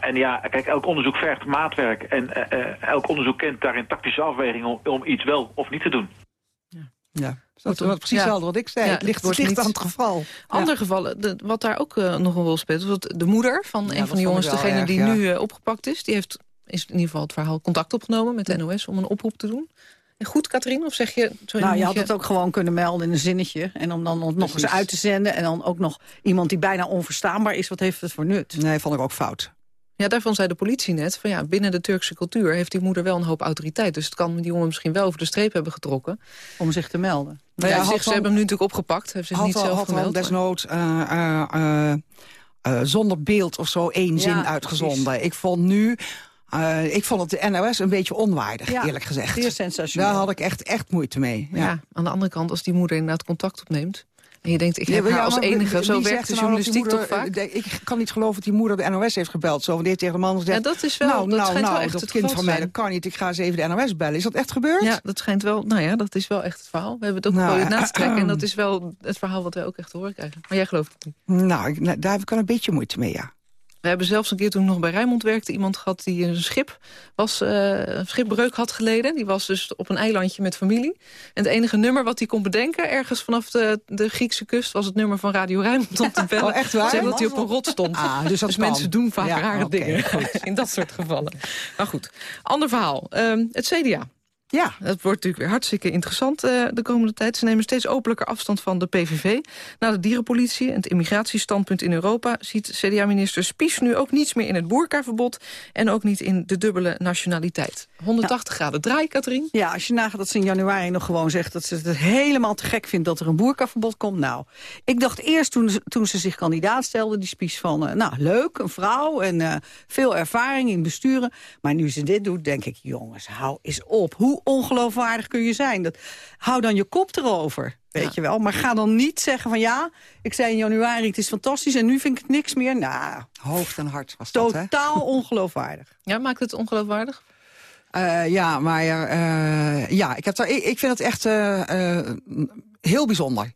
[SPEAKER 24] en ja, kijk, elk onderzoek vergt maatwerk. En elk onderzoek kent daarin tactische afwegingen om, om, iets wel of niet te doen.
[SPEAKER 20] Ja. ja. Dat is precies hetzelfde ja. wat ik zei. Ja, het ligt, het ligt aan het geval.
[SPEAKER 10] Andere gevallen, de, wat daar ook nog een rol speelt... was de moeder van een van de jongens, degene erg, die nu opgepakt is... die heeft is in ieder geval het verhaal contact opgenomen met de NOS om een oproep te doen. En goed, Katrien? Of zeg je...
[SPEAKER 23] Sorry, nou, je had het ook gewoon kunnen melden in een zinnetje. En om dan nog Precies. eens uit te zenden. En dan ook nog iemand die bijna onverstaanbaar is. Wat heeft het voor nut?
[SPEAKER 20] Nee, vond ik ook fout.
[SPEAKER 10] Ja, daarvan zei de politie net, van ja, binnen de Turkse cultuur heeft die moeder wel een hoop autoriteit. Dus het kan die jongen misschien wel over de streep hebben getrokken.
[SPEAKER 23] Om zich te melden.
[SPEAKER 10] Ja, ja zich, ze hebben hem nu natuurlijk opgepakt. Heeft zich
[SPEAKER 20] had
[SPEAKER 10] niet
[SPEAKER 20] al,
[SPEAKER 10] zelf
[SPEAKER 20] had
[SPEAKER 10] gemeld.
[SPEAKER 20] desnoods uh, uh, uh, zonder beeld of zo één ja, zin uitgezonden. Precies. Ik vond nu... Uh, ik vond het de NOS een beetje onwaardig,
[SPEAKER 23] ja,
[SPEAKER 20] eerlijk gezegd.
[SPEAKER 23] Zeer sensationeel.
[SPEAKER 20] Daar had ik echt, echt moeite mee. Ja.
[SPEAKER 10] ja. aan de andere kant, als die moeder inderdaad contact opneemt... en je denkt, ik heb haar als enige, zo werkt de journalistiek
[SPEAKER 20] moeder,
[SPEAKER 10] toch vaak?
[SPEAKER 20] Ik kan niet geloven dat die moeder de NOS heeft gebeld. Zo, die tegen de man gezegd,
[SPEAKER 10] ja, dat is wel,
[SPEAKER 20] nou,
[SPEAKER 10] dat
[SPEAKER 20] nou, nou,
[SPEAKER 10] wel echt
[SPEAKER 20] dat
[SPEAKER 10] het
[SPEAKER 20] kind van mij, dat kan niet. Ik ga eens even de NOS bellen. Is dat echt gebeurd?
[SPEAKER 10] Ja, dat schijnt wel, nou ja, dat is wel echt het verhaal. We hebben het ook
[SPEAKER 20] nou,
[SPEAKER 10] geprobeerd na te trekken. En dat is wel het verhaal wat wij ook echt te horen krijgen. Maar jij gelooft het niet?
[SPEAKER 20] Nou, ik, daar heb ik wel een beetje moeite mee, ja.
[SPEAKER 10] We hebben zelfs een keer toen ik nog bij Rijnmond werkte... iemand gehad die een schip was, uh, een schipbreuk had geleden. Die was dus op een eilandje met familie. En het enige nummer wat hij kon bedenken... ergens vanaf de, de Griekse kust... was het nummer van Radio Rijnmond om te bellen.
[SPEAKER 20] Oh, echt waar?
[SPEAKER 10] Zeg dat hij op een rot stond.
[SPEAKER 20] Ah, dus
[SPEAKER 10] dus mensen doen vaak ja, rare okay, dingen in dat soort gevallen. Maar goed, ander verhaal. Um, het CDA. Ja, dat wordt natuurlijk weer hartstikke interessant uh, de komende tijd. Ze nemen steeds openlijker afstand van de PVV. Na de dierenpolitie en het immigratiestandpunt in Europa... ziet CDA-minister Spies nu ook niets meer in het boerkaverbod... en ook niet in de dubbele nationaliteit. 180 ja. graden draai, Katrien?
[SPEAKER 23] Ja, als je nagaat dat ze in januari nog gewoon zegt... dat ze het helemaal te gek vindt dat er een boerkaverbod komt. Nou, ik dacht eerst toen, toen ze zich kandidaat stelde, die Spies van... Uh, nou, leuk, een vrouw en uh, veel ervaring in besturen. Maar nu ze dit doet, denk ik, jongens, hou eens op. Hoe ongeloofwaardig kun je zijn? Dat, hou dan je kop erover, weet ja. je wel. Maar ga dan niet zeggen van ja, ik zei in januari het is fantastisch... en nu vind ik het niks meer. Nou,
[SPEAKER 20] hoofd en hart was
[SPEAKER 23] dat,
[SPEAKER 20] Totaal
[SPEAKER 23] ongeloofwaardig.
[SPEAKER 10] Ja, maakt het ongeloofwaardig?
[SPEAKER 20] Uh, ja, maar uh, ja, ik, heb daar, ik, ik vind het echt uh, heel bijzonder.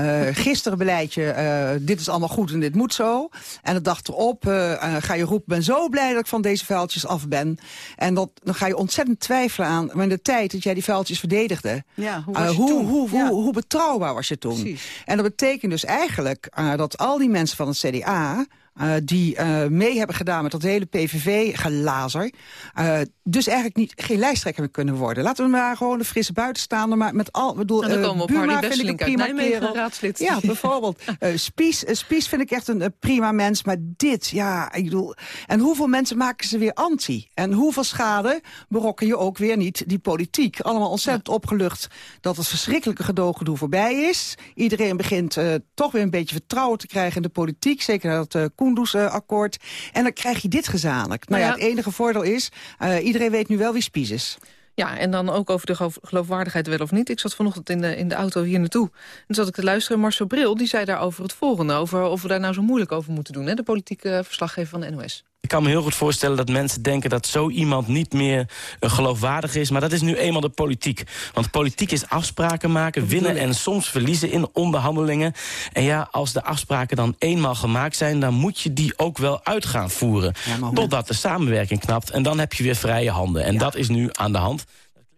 [SPEAKER 20] Uh, gisteren beleid je, uh, dit is allemaal goed en dit moet zo. En de dag erop uh, ga je roepen, ben zo blij dat ik van deze vuiltjes af ben. En dat, dan ga je ontzettend twijfelen aan, maar in de tijd dat jij die vuiltjes verdedigde.
[SPEAKER 23] Ja, hoe, was
[SPEAKER 20] hoe,
[SPEAKER 23] toen?
[SPEAKER 20] hoe,
[SPEAKER 23] ja.
[SPEAKER 20] hoe, hoe, betrouwbaar was je toen?
[SPEAKER 23] Precies.
[SPEAKER 20] En dat betekent dus eigenlijk dat al die mensen van het CDA... Uh, die uh, mee hebben gedaan met dat hele PVV-gelazer... Uh, dus eigenlijk niet, geen lijsttrekker meer kunnen worden. Laten we maar gewoon de frisse buitenstaander... maar met al, bedoel,
[SPEAKER 10] en dan komen we op Besselink
[SPEAKER 20] prima
[SPEAKER 10] uit Nijmegen, raadslid.
[SPEAKER 20] Ja, bijvoorbeeld. Spies, Spies vind ik echt een prima mens, maar dit, ja, ik bedoel... En hoeveel mensen maken ze weer anti? En hoeveel schade berokken je ook weer niet die politiek? Allemaal ontzettend ja. opgelucht dat het verschrikkelijke gedooggedoe voorbij is. Iedereen begint toch weer een beetje vertrouwen te krijgen in de politiek. Zeker dat uh, Koendersakkoord. En dan krijg je dit gezamenlijk. Nou, nou ja, het enige voordeel is, uh, iedereen weet nu wel wie Spies is.
[SPEAKER 10] Ja, en dan ook over de geloofwaardigheid wel of niet. Ik zat vanochtend in de, in de auto hier naartoe. En zat ik te luisteren. Marcel Bril die zei daarover het volgende. Over of we daar nou zo moeilijk over moeten doen. Hè? De politieke verslaggever van de NOS.
[SPEAKER 25] Ik kan me heel goed voorstellen dat mensen denken dat zo iemand niet meer uh, geloofwaardig is. Maar dat is nu eenmaal de politiek. Want politiek is afspraken maken, winnen en soms verliezen in onderhandelingen. En ja, als de afspraken dan eenmaal gemaakt zijn... dan moet je die ook wel uit gaan voeren. Ja, totdat de samenwerking knapt. En dan heb je weer vrije handen. En ja. dat is nu aan de hand.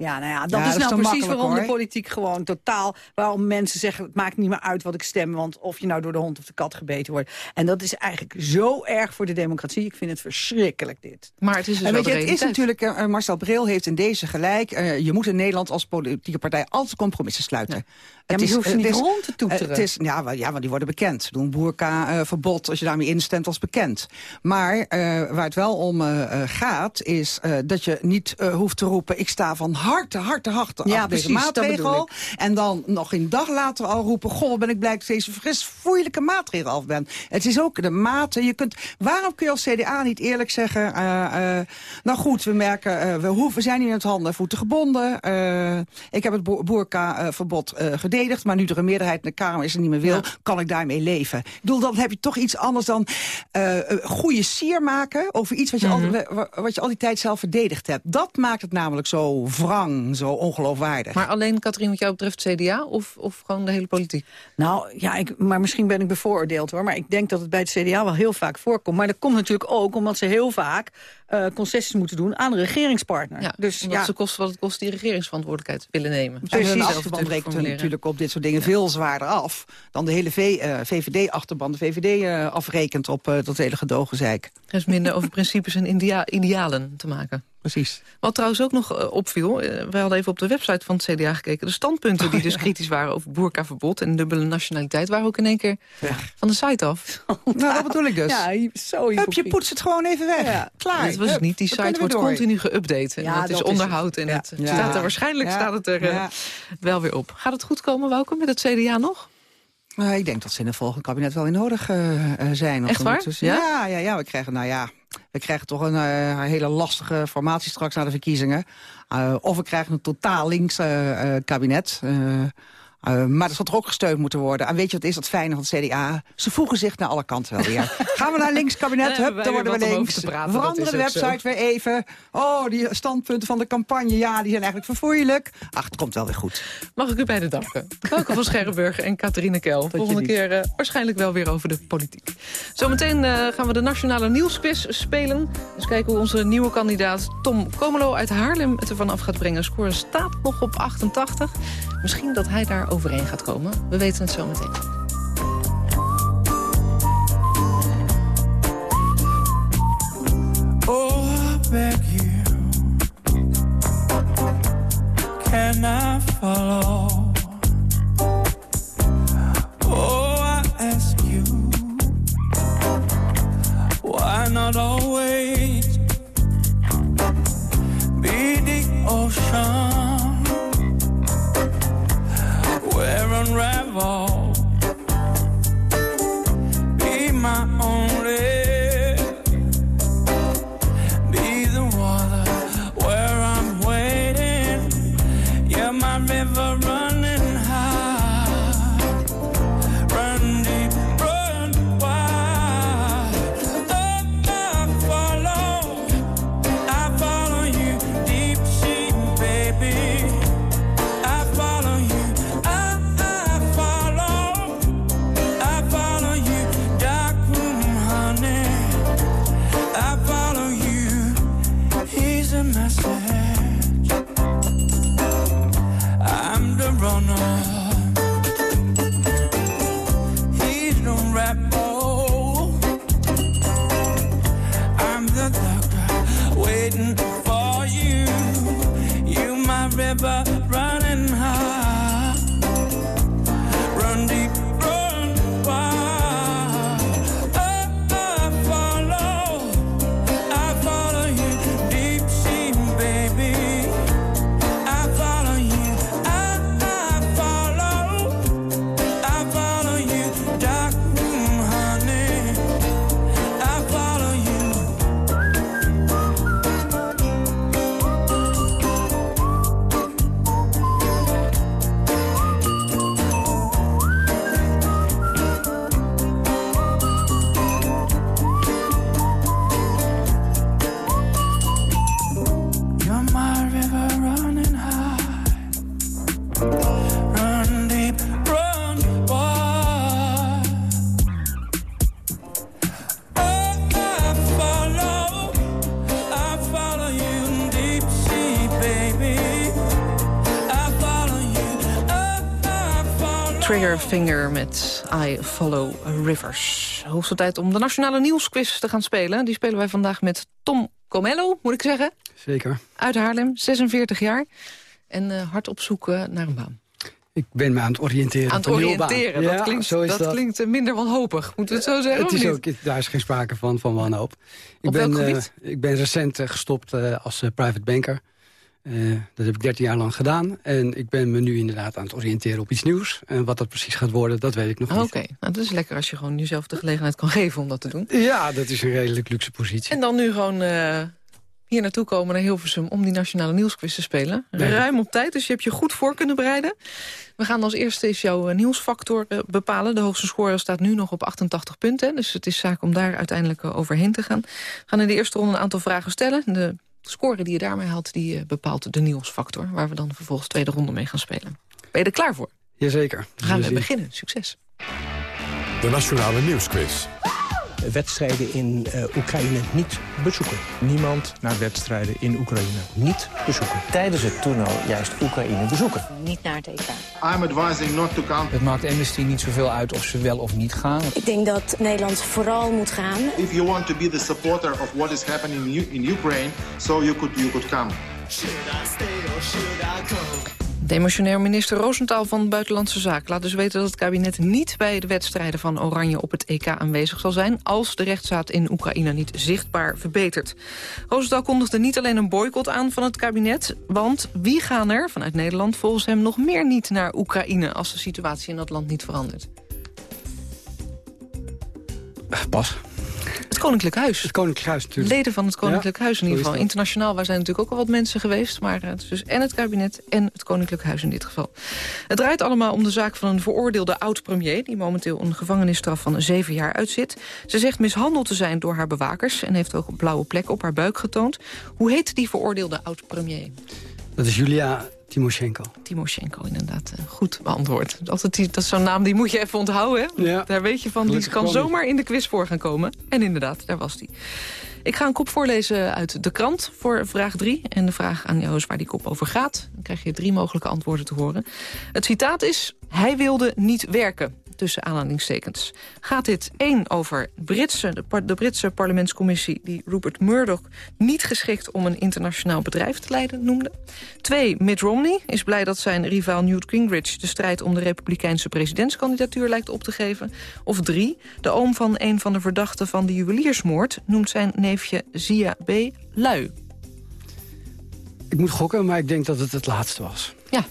[SPEAKER 23] Ja, nou ja, dat is nou precies waarom de politiek gewoon totaal... waarom mensen zeggen, het maakt niet meer uit wat ik stem... want of je nou door de hond of de kat gebeten wordt. En dat is eigenlijk zo erg voor de democratie. Ik vind het verschrikkelijk, dit.
[SPEAKER 26] Maar het is dus
[SPEAKER 20] en
[SPEAKER 26] weet
[SPEAKER 20] je,
[SPEAKER 26] het
[SPEAKER 20] is natuurlijk, uh, Marcel Bril heeft in deze gelijk... Uh, je moet in Nederland als politieke partij altijd compromissen sluiten. Ja.
[SPEAKER 23] Het ja, is, hoeft niet rond te toeteren.
[SPEAKER 20] Het is, ja, ja, want die worden bekend. Doen boerka-verbod, als je daarmee instemt, als bekend. Maar uh, waar het wel om gaat, is dat je niet hoeft te roepen... ik sta van harte, harte, harte ja, precies, deze maatregel. En dan nog een dag later al roepen... goh, ben ik blij dat deze fris voeilijke maatregel af ben. Het is ook de mate. Je kunt, waarom kun je als CDA niet eerlijk zeggen... Uh, uh, nou goed, we merken, uh, we, hoeven, we zijn hier in het handen en voeten gebonden. ik heb het boerka-verbod gededigd... maar nu er een meerderheid in de Kamer is en niet meer wil... Ja. kan ik daarmee leven. Ik bedoel, dan heb je toch iets anders dan goede sier maken... over iets wat je, mm -hmm. al, wat je al die tijd zelf verdedigd hebt. Dat maakt het namelijk zo zo ongeloofwaardig.
[SPEAKER 26] Maar alleen, Katrien, wat jou betreft CDA of, of gewoon de hele politiek?
[SPEAKER 23] Nou, ja, ik, maar misschien ben ik bevooroordeeld hoor. Maar ik denk dat het bij het CDA wel heel vaak voorkomt. Maar dat komt natuurlijk ook omdat ze heel vaak uh, concessies moeten doen aan de regeringspartner.
[SPEAKER 26] Ja, dus omdat ja. ze kost wat het kost die regeringsverantwoordelijkheid willen nemen.
[SPEAKER 20] Precies. En de achterban rekent natuurlijk op dit soort dingen ja. veel zwaarder af... dan de hele uh, VVD-achterban, de VVD uh, afrekent op dat hele gedogenzeik.
[SPEAKER 26] Er is minder over principes en idealen te maken
[SPEAKER 20] precies.
[SPEAKER 26] Wat trouwens ook nog uh, opviel, uh, we hadden even op de website van het CDA gekeken... de standpunten die
[SPEAKER 20] Oh,
[SPEAKER 26] dus kritisch waren over boerkaverbod en dubbele nationaliteit... waren ook in één keer van de site af.
[SPEAKER 20] nou, dat bedoel ik dus.
[SPEAKER 23] Ja, zo
[SPEAKER 20] Hup, je poetst het gewoon even weg. Ja. Klaar.
[SPEAKER 26] Dat was het niet. Die site wordt continu geüpdate. En
[SPEAKER 23] Ja,
[SPEAKER 26] het is
[SPEAKER 23] dat is
[SPEAKER 26] onderhoud en
[SPEAKER 23] Ja.
[SPEAKER 26] het
[SPEAKER 20] Ja.
[SPEAKER 26] staat er waarschijnlijk
[SPEAKER 20] Ja.
[SPEAKER 26] staat het er uh,
[SPEAKER 20] Ja.
[SPEAKER 26] wel weer op. Gaat het goed komen, Wouke, met het CDA nog?
[SPEAKER 20] Ik denk dat ze in het volgende kabinet wel in nodig uh, zijn.
[SPEAKER 26] Echt waar? Ja?
[SPEAKER 20] ja? Ja, ja, we krijgen, nou ja, we krijgen toch een uh, hele lastige formatie straks na de verkiezingen. Uh, of we krijgen een totaal links uh, kabinet. Uh, maar dat zal toch ook gesteund moeten worden. En weet je wat is dat fijne van het CDA? Ze voegen zich naar alle kanten wel weer. Gaan we naar links kabinet,
[SPEAKER 26] Ja,
[SPEAKER 20] hup, dan worden we links.
[SPEAKER 26] praten,
[SPEAKER 20] Veranderen de website weer even. Oh, die standpunten van de campagne, ja, die zijn eigenlijk verfoeilijk. Ach, het komt wel weer goed.
[SPEAKER 26] Mag ik u beiden danken. Welke van Scherrenburg en Catharine Kel. Volgende keer uh, waarschijnlijk wel weer over de politiek. Zometeen uh, gaan we de Nationale Nieuwsquiz spelen. Dus kijken hoe onze nieuwe kandidaat Tom Komelo uit Haarlem het ervan af gaat brengen. Score staat nog op 88. Misschien dat hij daar overheen gaat komen. We weten het zo meteen.
[SPEAKER 10] Triggerfinger met I Follow Rivers. Hoogste tijd om de Nationale Nieuwsquiz te gaan spelen. Die spelen wij vandaag met Tom Comello, moet ik zeggen.
[SPEAKER 27] Zeker.
[SPEAKER 10] Uit Haarlem, 46 jaar. En uh, hard op zoek uh, naar een baan.
[SPEAKER 27] Ik ben me aan het oriënteren.
[SPEAKER 10] Aan het oriënteren, dat,
[SPEAKER 27] ja,
[SPEAKER 10] klinkt,
[SPEAKER 27] dat,
[SPEAKER 10] dat, klinkt minder wanhopig. Moeten we het zo zeggen?
[SPEAKER 27] Het is ook, daar is geen sprake van, van wanhoop. Ik
[SPEAKER 10] Op
[SPEAKER 27] ben, ik ben recent gestopt als private banker. Uh, dat heb ik 13 jaar lang gedaan. En ik ben me nu inderdaad aan het oriënteren op iets nieuws. En wat dat precies gaat worden, dat weet ik nog
[SPEAKER 10] Oké,
[SPEAKER 27] niet.
[SPEAKER 10] okay. nou, dat is lekker als je gewoon jezelf de gelegenheid kan geven om dat te doen.
[SPEAKER 27] Ja, dat is een redelijk luxe positie.
[SPEAKER 10] En dan nu gewoon uh, hier naartoe komen naar Hilversum... om die Nationale Nieuwsquiz te spelen. Nee. Ruim op tijd, dus je hebt je goed voor kunnen bereiden. We gaan als eerste eens jouw uh, nieuwsfactor bepalen. De hoogste score staat nu nog op 88 punten. Dus het is zaak om daar uiteindelijk overheen te gaan. We gaan in de eerste ronde een aantal vragen stellen. De score die je daarmee haalt, die uh, bepaalt de nieuwsfactor... waar we dan vervolgens tweede ronde mee gaan spelen. Ben je er klaar voor?
[SPEAKER 27] Jazeker.
[SPEAKER 10] Dan gaan we beginnen. Succes.
[SPEAKER 1] De Nationale Nieuwsquiz.
[SPEAKER 28] Wedstrijden in uh, Oekraïne niet bezoeken.
[SPEAKER 29] Niemand naar wedstrijden in Oekraïne niet bezoeken.
[SPEAKER 28] Tijdens het toernooi juist Oekraïne bezoeken.
[SPEAKER 30] Niet naar het EK.
[SPEAKER 31] I'm advising not to come.
[SPEAKER 32] Het maakt Amnesty niet zoveel uit of ze wel of niet gaan.
[SPEAKER 30] Ik denk dat Nederland vooral moet gaan.
[SPEAKER 31] If you want to be the supporter of what is happening in, in Ukraine, so you could, you could come.
[SPEAKER 30] Should I stay or should I go?
[SPEAKER 10] Demissionair minister Roosentaal van Buitenlandse Zaken laat dus weten dat het kabinet niet bij de wedstrijden van Oranje op het EK aanwezig zal zijn als de rechtsstaat in Oekraïne niet zichtbaar verbetert. Roosentaal kondigde niet alleen een boycott aan van het kabinet, want wie gaan er vanuit Nederland volgens hem nog meer niet naar Oekraïne als de situatie in dat land niet verandert?
[SPEAKER 27] Pas.
[SPEAKER 10] Het Koninklijk Huis.
[SPEAKER 27] Het Koninklijk Huis natuurlijk.
[SPEAKER 10] Leden van het Koninklijk
[SPEAKER 27] ja,
[SPEAKER 10] Huis in ieder geval. Internationaal, waar zijn natuurlijk ook al wat mensen geweest. Maar het is dus en het kabinet en het Koninklijk Huis in dit geval. Het draait allemaal om de zaak van een veroordeelde oud-premier... die momenteel een gevangenisstraf van zeven jaar uitzit. Ze zegt mishandeld te zijn door haar bewakers... en heeft ook blauwe plekken op haar buik getoond. Hoe heet die veroordeelde oud-premier?
[SPEAKER 27] Dat is Julia Timoshenko.
[SPEAKER 10] Timoshenko, inderdaad. Goed beantwoord. Altijd die, dat is zo'n naam, die moet je even onthouden. Hè?
[SPEAKER 27] Ja.
[SPEAKER 10] Daar weet je van, die kan zomaar in de quiz voor gaan komen. En inderdaad, daar was die. Ik ga een kop voorlezen uit de krant voor vraag 3. En de vraag aan jou is waar die kop over gaat. Dan krijg je drie mogelijke antwoorden te horen. Het citaat is, hij wilde niet werken tussen aanhalingstekens. Gaat dit één over Britse, de, par- de Britse parlementscommissie... die Rupert Murdoch niet geschikt om een internationaal bedrijf te leiden noemde. Twee, Mitt Romney is blij dat zijn rivaal Newt Gingrich... de strijd om de republikeinse presidentskandidatuur lijkt op te geven. Of drie, de oom van een van de verdachten van de juweliersmoord... noemt zijn neefje Zia B. lui.
[SPEAKER 27] Ik moet gokken, maar ik denk dat het het laatste was.
[SPEAKER 10] Ja,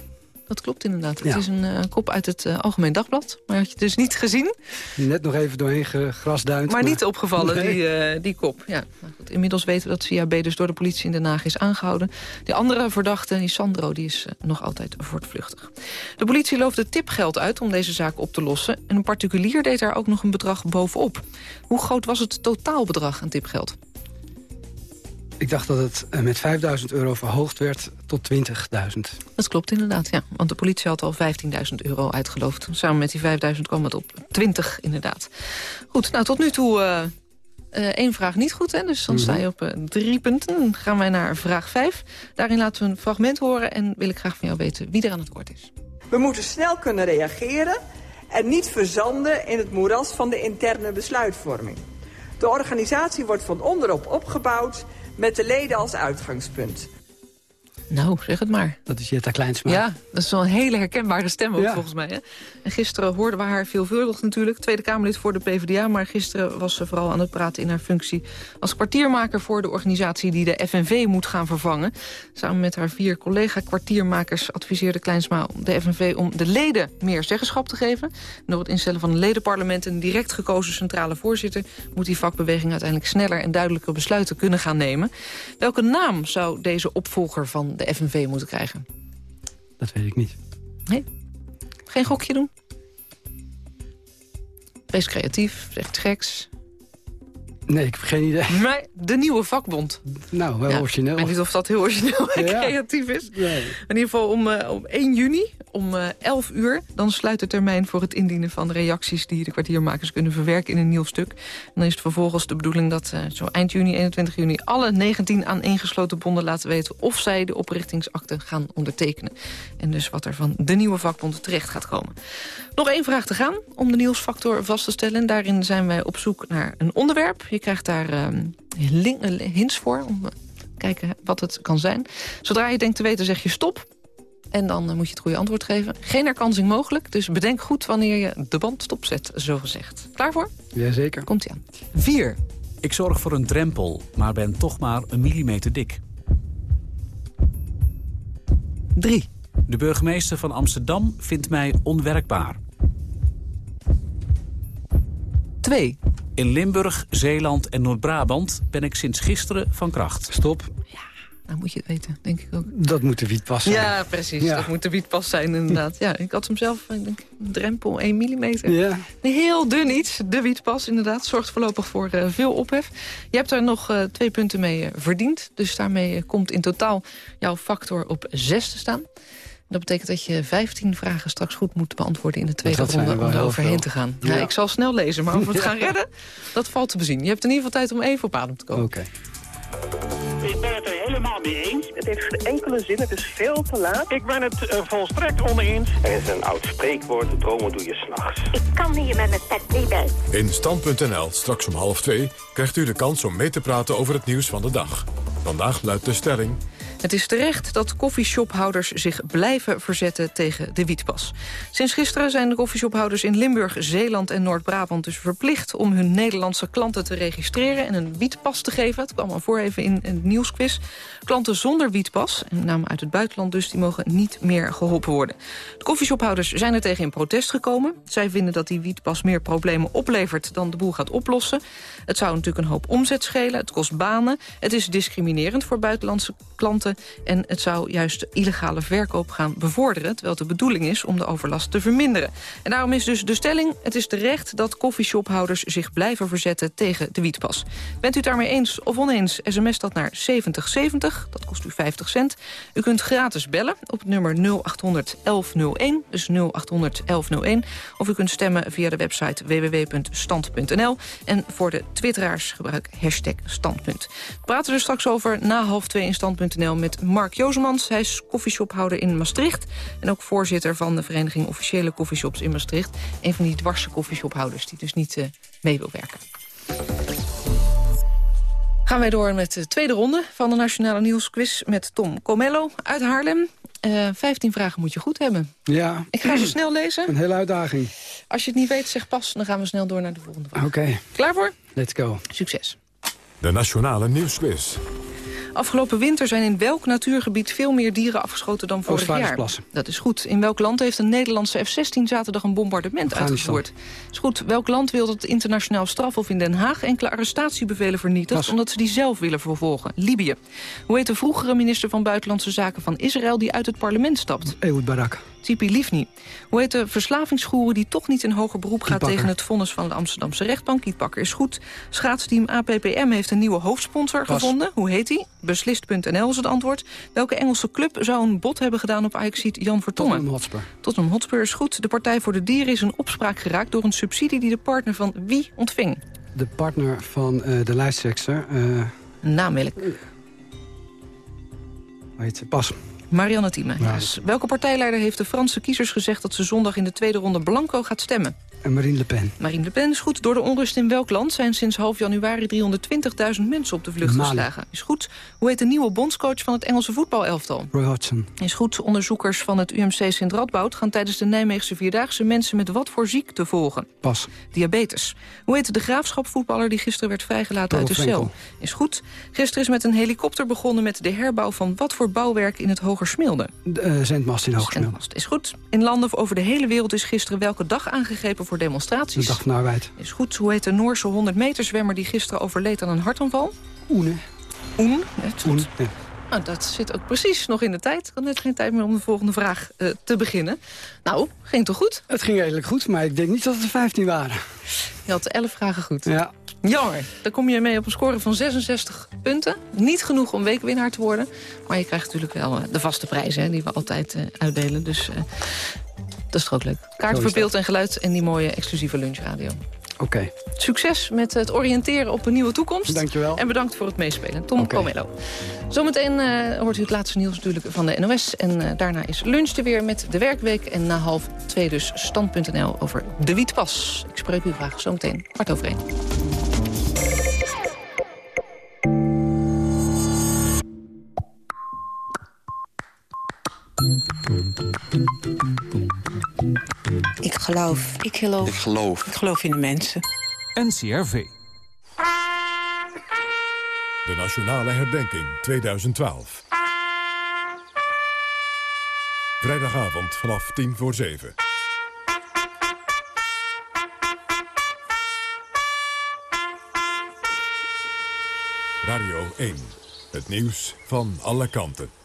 [SPEAKER 10] dat klopt inderdaad.
[SPEAKER 27] Ja.
[SPEAKER 10] Het is een uh, kop uit het uh, Algemeen Dagblad. Maar had je dus niet gezien.
[SPEAKER 27] Net nog even doorheen gegrasduind.
[SPEAKER 10] Maar, maar... niet opgevallen,
[SPEAKER 27] nee.
[SPEAKER 10] die, uh, die kop. Ja. Nou goed, inmiddels weten we dat CAB dus door de politie in Den Haag is aangehouden. Die andere verdachte, die Sandro, die is nog altijd voortvluchtig. De politie loofde tipgeld uit om deze zaak op te lossen. En een particulier deed daar ook nog een bedrag bovenop. Hoe groot was het totaalbedrag aan tipgeld?
[SPEAKER 27] Ik dacht dat het met 5000 euro verhoogd werd tot 20.000.
[SPEAKER 10] Dat klopt inderdaad, ja. Want de politie had al 15.000 euro uitgeloofd. Samen met die 5.000 kwam het op 20 inderdaad. Goed, nou tot nu toe uh, uh, één vraag niet goed, hè? dus dan sta je op uh, drie punten. Dan gaan wij naar vraag 5. Daarin laten we een fragment horen en wil ik graag van jou weten wie er aan het woord is.
[SPEAKER 33] We moeten snel kunnen reageren en niet verzanden in het moeras van de interne besluitvorming. De organisatie wordt van onderop opgebouwd met de leden als uitgangspunt.
[SPEAKER 10] Nou, zeg het maar.
[SPEAKER 27] Dat is Jetta Kleinsma.
[SPEAKER 10] Ja, dat is wel een hele herkenbare stem ook
[SPEAKER 27] Ja.
[SPEAKER 10] volgens mij. Hè? En gisteren hoorden we haar veelvuldig natuurlijk. Tweede Kamerlid voor de PvdA. Maar gisteren was ze vooral aan het praten in haar functie... als kwartiermaker voor de organisatie die de FNV moet gaan vervangen. Samen met haar vier collega-kwartiermakers adviseerde Kleinsma de FNV... om de leden meer zeggenschap te geven. En door het instellen van een ledenparlement... en een direct gekozen centrale voorzitter... moet die vakbeweging uiteindelijk sneller en duidelijker besluiten kunnen gaan nemen. Welke naam zou deze opvolger van de FNV moeten krijgen?
[SPEAKER 27] Dat weet ik niet.
[SPEAKER 10] Nee? Geen gokje doen? Wees creatief, zeg iets geks.
[SPEAKER 27] Nee, ik heb geen idee.
[SPEAKER 10] Maar de nieuwe vakbond.
[SPEAKER 27] Nou, wel
[SPEAKER 10] Ja,
[SPEAKER 27] origineel.
[SPEAKER 10] Ik weet niet of dat heel origineel en
[SPEAKER 27] Ja.
[SPEAKER 10] creatief is.
[SPEAKER 27] Nee.
[SPEAKER 10] In ieder geval om, eh, om 1 juni om eh 11 uur. Dan sluit de termijn voor het indienen van reacties... die de kwartiermakers kunnen verwerken in een nieuw stuk. En dan is het vervolgens de bedoeling dat eh, zo eind juni, 21 juni... alle 19 aaneengesloten bonden laten weten... of zij de oprichtingsakte gaan ondertekenen. En dus wat er van de nieuwe vakbond terecht gaat komen. Nog één vraag te gaan om de nieuwsfactor vast te stellen. Daarin zijn wij op zoek naar een onderwerp. Je krijgt daar ehm, eh, hints voor om te kijken wat het kan zijn. Zodra je denkt te weten zeg je stop. En dan eh, moet je het goede antwoord geven. Geen herkansing mogelijk, dus bedenk goed wanneer je de band stopzet, zo gezegd. Klaar voor?
[SPEAKER 27] Jazeker.
[SPEAKER 10] Komt ie aan.
[SPEAKER 34] 4. Ik zorg voor een drempel, maar ben toch maar een millimeter dik.
[SPEAKER 10] 3.
[SPEAKER 34] De burgemeester van Amsterdam vindt mij onwerkbaar.
[SPEAKER 10] 2.
[SPEAKER 34] In Limburg, Zeeland en Noord-Brabant ben ik sinds gisteren van kracht.
[SPEAKER 27] Stop.
[SPEAKER 10] Nou moet je het weten, denk ik ook.
[SPEAKER 27] Dat moet de wietpas zijn.
[SPEAKER 10] Ja, precies.
[SPEAKER 27] Ja.
[SPEAKER 10] Dat moet de wietpas zijn, inderdaad. Ja, ik had hem zelf, ik denk, een drempel 1 mm.
[SPEAKER 27] Ja.
[SPEAKER 10] Een heel dun iets, de wietpas, inderdaad. Zorgt voorlopig voor eh, veel ophef. Je hebt er nog eh, twee punten mee eh, verdiend. Dus daarmee eh, komt in totaal jouw factor op 6 te staan. Dat betekent dat je 15 vragen straks goed moet beantwoorden in de tweede ronde om er overheen
[SPEAKER 27] veel.
[SPEAKER 10] te gaan. Ja.
[SPEAKER 27] Ja.
[SPEAKER 10] ik zal snel lezen, maar of we het gaan redden, dat valt te bezien. Je hebt in ieder geval tijd om even op adem te komen.
[SPEAKER 27] Oké.
[SPEAKER 35] Ik ben het er helemaal mee eens. Het heeft geen enkele zin, het is veel te laat. Ik ben het eh, volstrekt oneens.
[SPEAKER 36] Er is een oud spreekwoord, dromen doe je s'nachts.
[SPEAKER 37] Ik kan hier met mijn pet niet bij.
[SPEAKER 1] In Stand.nl, straks om half twee, krijgt u de kans om mee te praten over het nieuws van de dag. Vandaag luidt de stelling...
[SPEAKER 10] Het is terecht dat koffieshophouders zich blijven verzetten tegen de wietpas. Sinds gisteren zijn de koffieshophouders in Limburg, Zeeland en Noord-Brabant dus verplicht om hun Nederlandse klanten te registreren en een wietpas te geven. Het kwam al voor even in een nieuwsquiz. Klanten zonder wietpas, en met name uit het buitenland dus, die mogen niet meer geholpen worden. De koffieshophouders zijn er tegen in protest gekomen. Zij vinden dat die wietpas meer problemen oplevert dan de boel gaat oplossen. Het zou natuurlijk een hoop omzet schelen, het kost banen. Het is discriminerend voor buitenlandse klanten. En het zou juist de illegale verkoop gaan bevorderen... terwijl de bedoeling is om de overlast te verminderen. En daarom is dus de stelling... het is terecht dat koffieshophouders zich blijven verzetten tegen de wietpas. Bent u het daarmee eens of oneens, sms dat naar 7070. Dat kost u 50 cent. U kunt gratis bellen op het nummer 0800 1101. Dus 0800 1101. Of u kunt stemmen via de website www.stand.nl. En voor de twitteraars gebruik hashtag standpunt. We praten er straks over na half twee in stand.nl met Mark Jozemans. Hij is koffieshophouder in Maastricht. En ook voorzitter van de vereniging Officiële Koffieshops in Maastricht. Een van die dwarse koffieshophouders die dus niet eh, mee wil werken. Gaan wij door met de tweede ronde van de Nationale Nieuwsquiz... met Tom Comello uit Haarlem. Eh 15 vragen moet je goed hebben.
[SPEAKER 27] Ja.
[SPEAKER 10] Ik ga ze snel lezen.
[SPEAKER 27] Een hele uitdaging.
[SPEAKER 10] Als je het niet weet, zeg pas. Dan gaan we snel door naar de volgende vraag.
[SPEAKER 27] Oké.
[SPEAKER 10] Klaar voor?
[SPEAKER 27] Let's go.
[SPEAKER 10] Succes.
[SPEAKER 1] De Nationale Nieuwsquiz.
[SPEAKER 10] Afgelopen winter zijn in welk natuurgebied veel meer dieren afgeschoten dan vorig jaar? Dat is goed. In welk land heeft een Nederlandse F-16 zaterdag een bombardement uitgevoerd? Is goed. Welk land wil dat het internationaal strafhof in Den Haag enkele arrestatiebevelen vernietigt, omdat ze die zelf willen vervolgen? Libië. Hoe heet de vroegere minister van Buitenlandse Zaken van Israël die uit het parlement stapt?
[SPEAKER 27] Ehud Barak.
[SPEAKER 10] Tipi Livni. Hoe heet de verslavingsgoeroe die toch niet in hoger beroep gaat tegen het vonnis van de Amsterdamse rechtbank? Kiet Bakker is goed. Schaatsteam APPM heeft een nieuwe hoofdsponsor
[SPEAKER 27] Pas.
[SPEAKER 10] gevonden. Hoe heet die? Beslist.nl is het antwoord. Welke Engelse club zou een bod hebben gedaan op Ajaxiet Jan Vertongen?
[SPEAKER 27] Tottenham Hotspur.
[SPEAKER 10] Tottenham Hotspur is goed. De Partij voor de Dieren is in opspraak geraakt door een subsidie die de partner van wie ontving?
[SPEAKER 27] De partner van eh, de lijsttrekster. eh
[SPEAKER 10] Namelk.
[SPEAKER 27] hoe heet? Pas.
[SPEAKER 10] Marianne Thieme.
[SPEAKER 27] Ja.
[SPEAKER 10] Yes. Welke partijleider heeft de Franse kiezers gezegd dat ze zondag in de tweede ronde blanco gaat stemmen?
[SPEAKER 27] En Marine Le Pen.
[SPEAKER 10] Marine Le Pen is goed. Door de onrust in welk land zijn sinds half januari 320.000 mensen op de vlucht
[SPEAKER 27] Mali.
[SPEAKER 10] geslagen? Is goed. Hoe heet de nieuwe bondscoach van het Engelse voetbalelftal?
[SPEAKER 27] Roy Hodgson.
[SPEAKER 10] Is goed. Onderzoekers van het UMC Sint Radboud gaan tijdens de Nijmeegse Vierdaagse mensen met wat voor ziekte volgen?
[SPEAKER 27] Pas.
[SPEAKER 10] Diabetes. Hoe heet de graafschapvoetballer die gisteren werd vrijgelaten uit de cel? Is goed. Gisteren is met een helikopter begonnen met de herbouw van wat voor bouwwerk in het Hogersmilde?
[SPEAKER 27] De eh, zendmast in Hoogsmilde.
[SPEAKER 10] Zendmast is goed. In landen over de hele wereld is gisteren welke dag aangegrepen voor
[SPEAKER 27] De
[SPEAKER 10] demonstraties?
[SPEAKER 27] dag van de arbeid.
[SPEAKER 10] Is goed. Hoe heet de Noorse 100 meter zwemmer die gisteren overleed aan een hartaanval?
[SPEAKER 27] Oene.
[SPEAKER 10] Oen.
[SPEAKER 27] Ja.
[SPEAKER 10] Nou, dat zit ook precies nog in de tijd. Ik had net geen tijd meer om de volgende vraag eh, te beginnen. Nou, ging toch goed?
[SPEAKER 27] Het ging redelijk goed, maar ik denk niet dat het er 15 waren.
[SPEAKER 10] Je had 11 vragen goed.
[SPEAKER 27] Ja.
[SPEAKER 10] Jammer. Dan kom je mee op een score van 66 punten. Niet genoeg om weekwinnaar te worden. Maar je krijgt natuurlijk wel eh, de vaste prijzen hè, die we altijd uh, uitdelen. Dus dat is toch ook leuk. Kaart voor beeld en geluid en die mooie exclusieve lunchradio.
[SPEAKER 27] Oké. Okay.
[SPEAKER 10] Succes met het oriënteren op een nieuwe toekomst.
[SPEAKER 27] Dankjewel.
[SPEAKER 10] En bedankt voor het meespelen. Tom okay. Comello. Zometeen uh, hoort u het laatste nieuws natuurlijk van de NOS. En uh, daarna is lunch er weer met de werkweek. En na half twee dus stand.nl over de wietpas. Ik spreek u graag zometeen. Kwart over één.
[SPEAKER 38] Ik geloof.
[SPEAKER 39] Ik geloof.
[SPEAKER 40] Ik geloof.
[SPEAKER 38] Ik geloof in de mensen.
[SPEAKER 22] NCRV.
[SPEAKER 1] De Nationale Herdenking 2012. Vrijdagavond vanaf 10 voor 7. Radio 1. Het nieuws van alle kanten.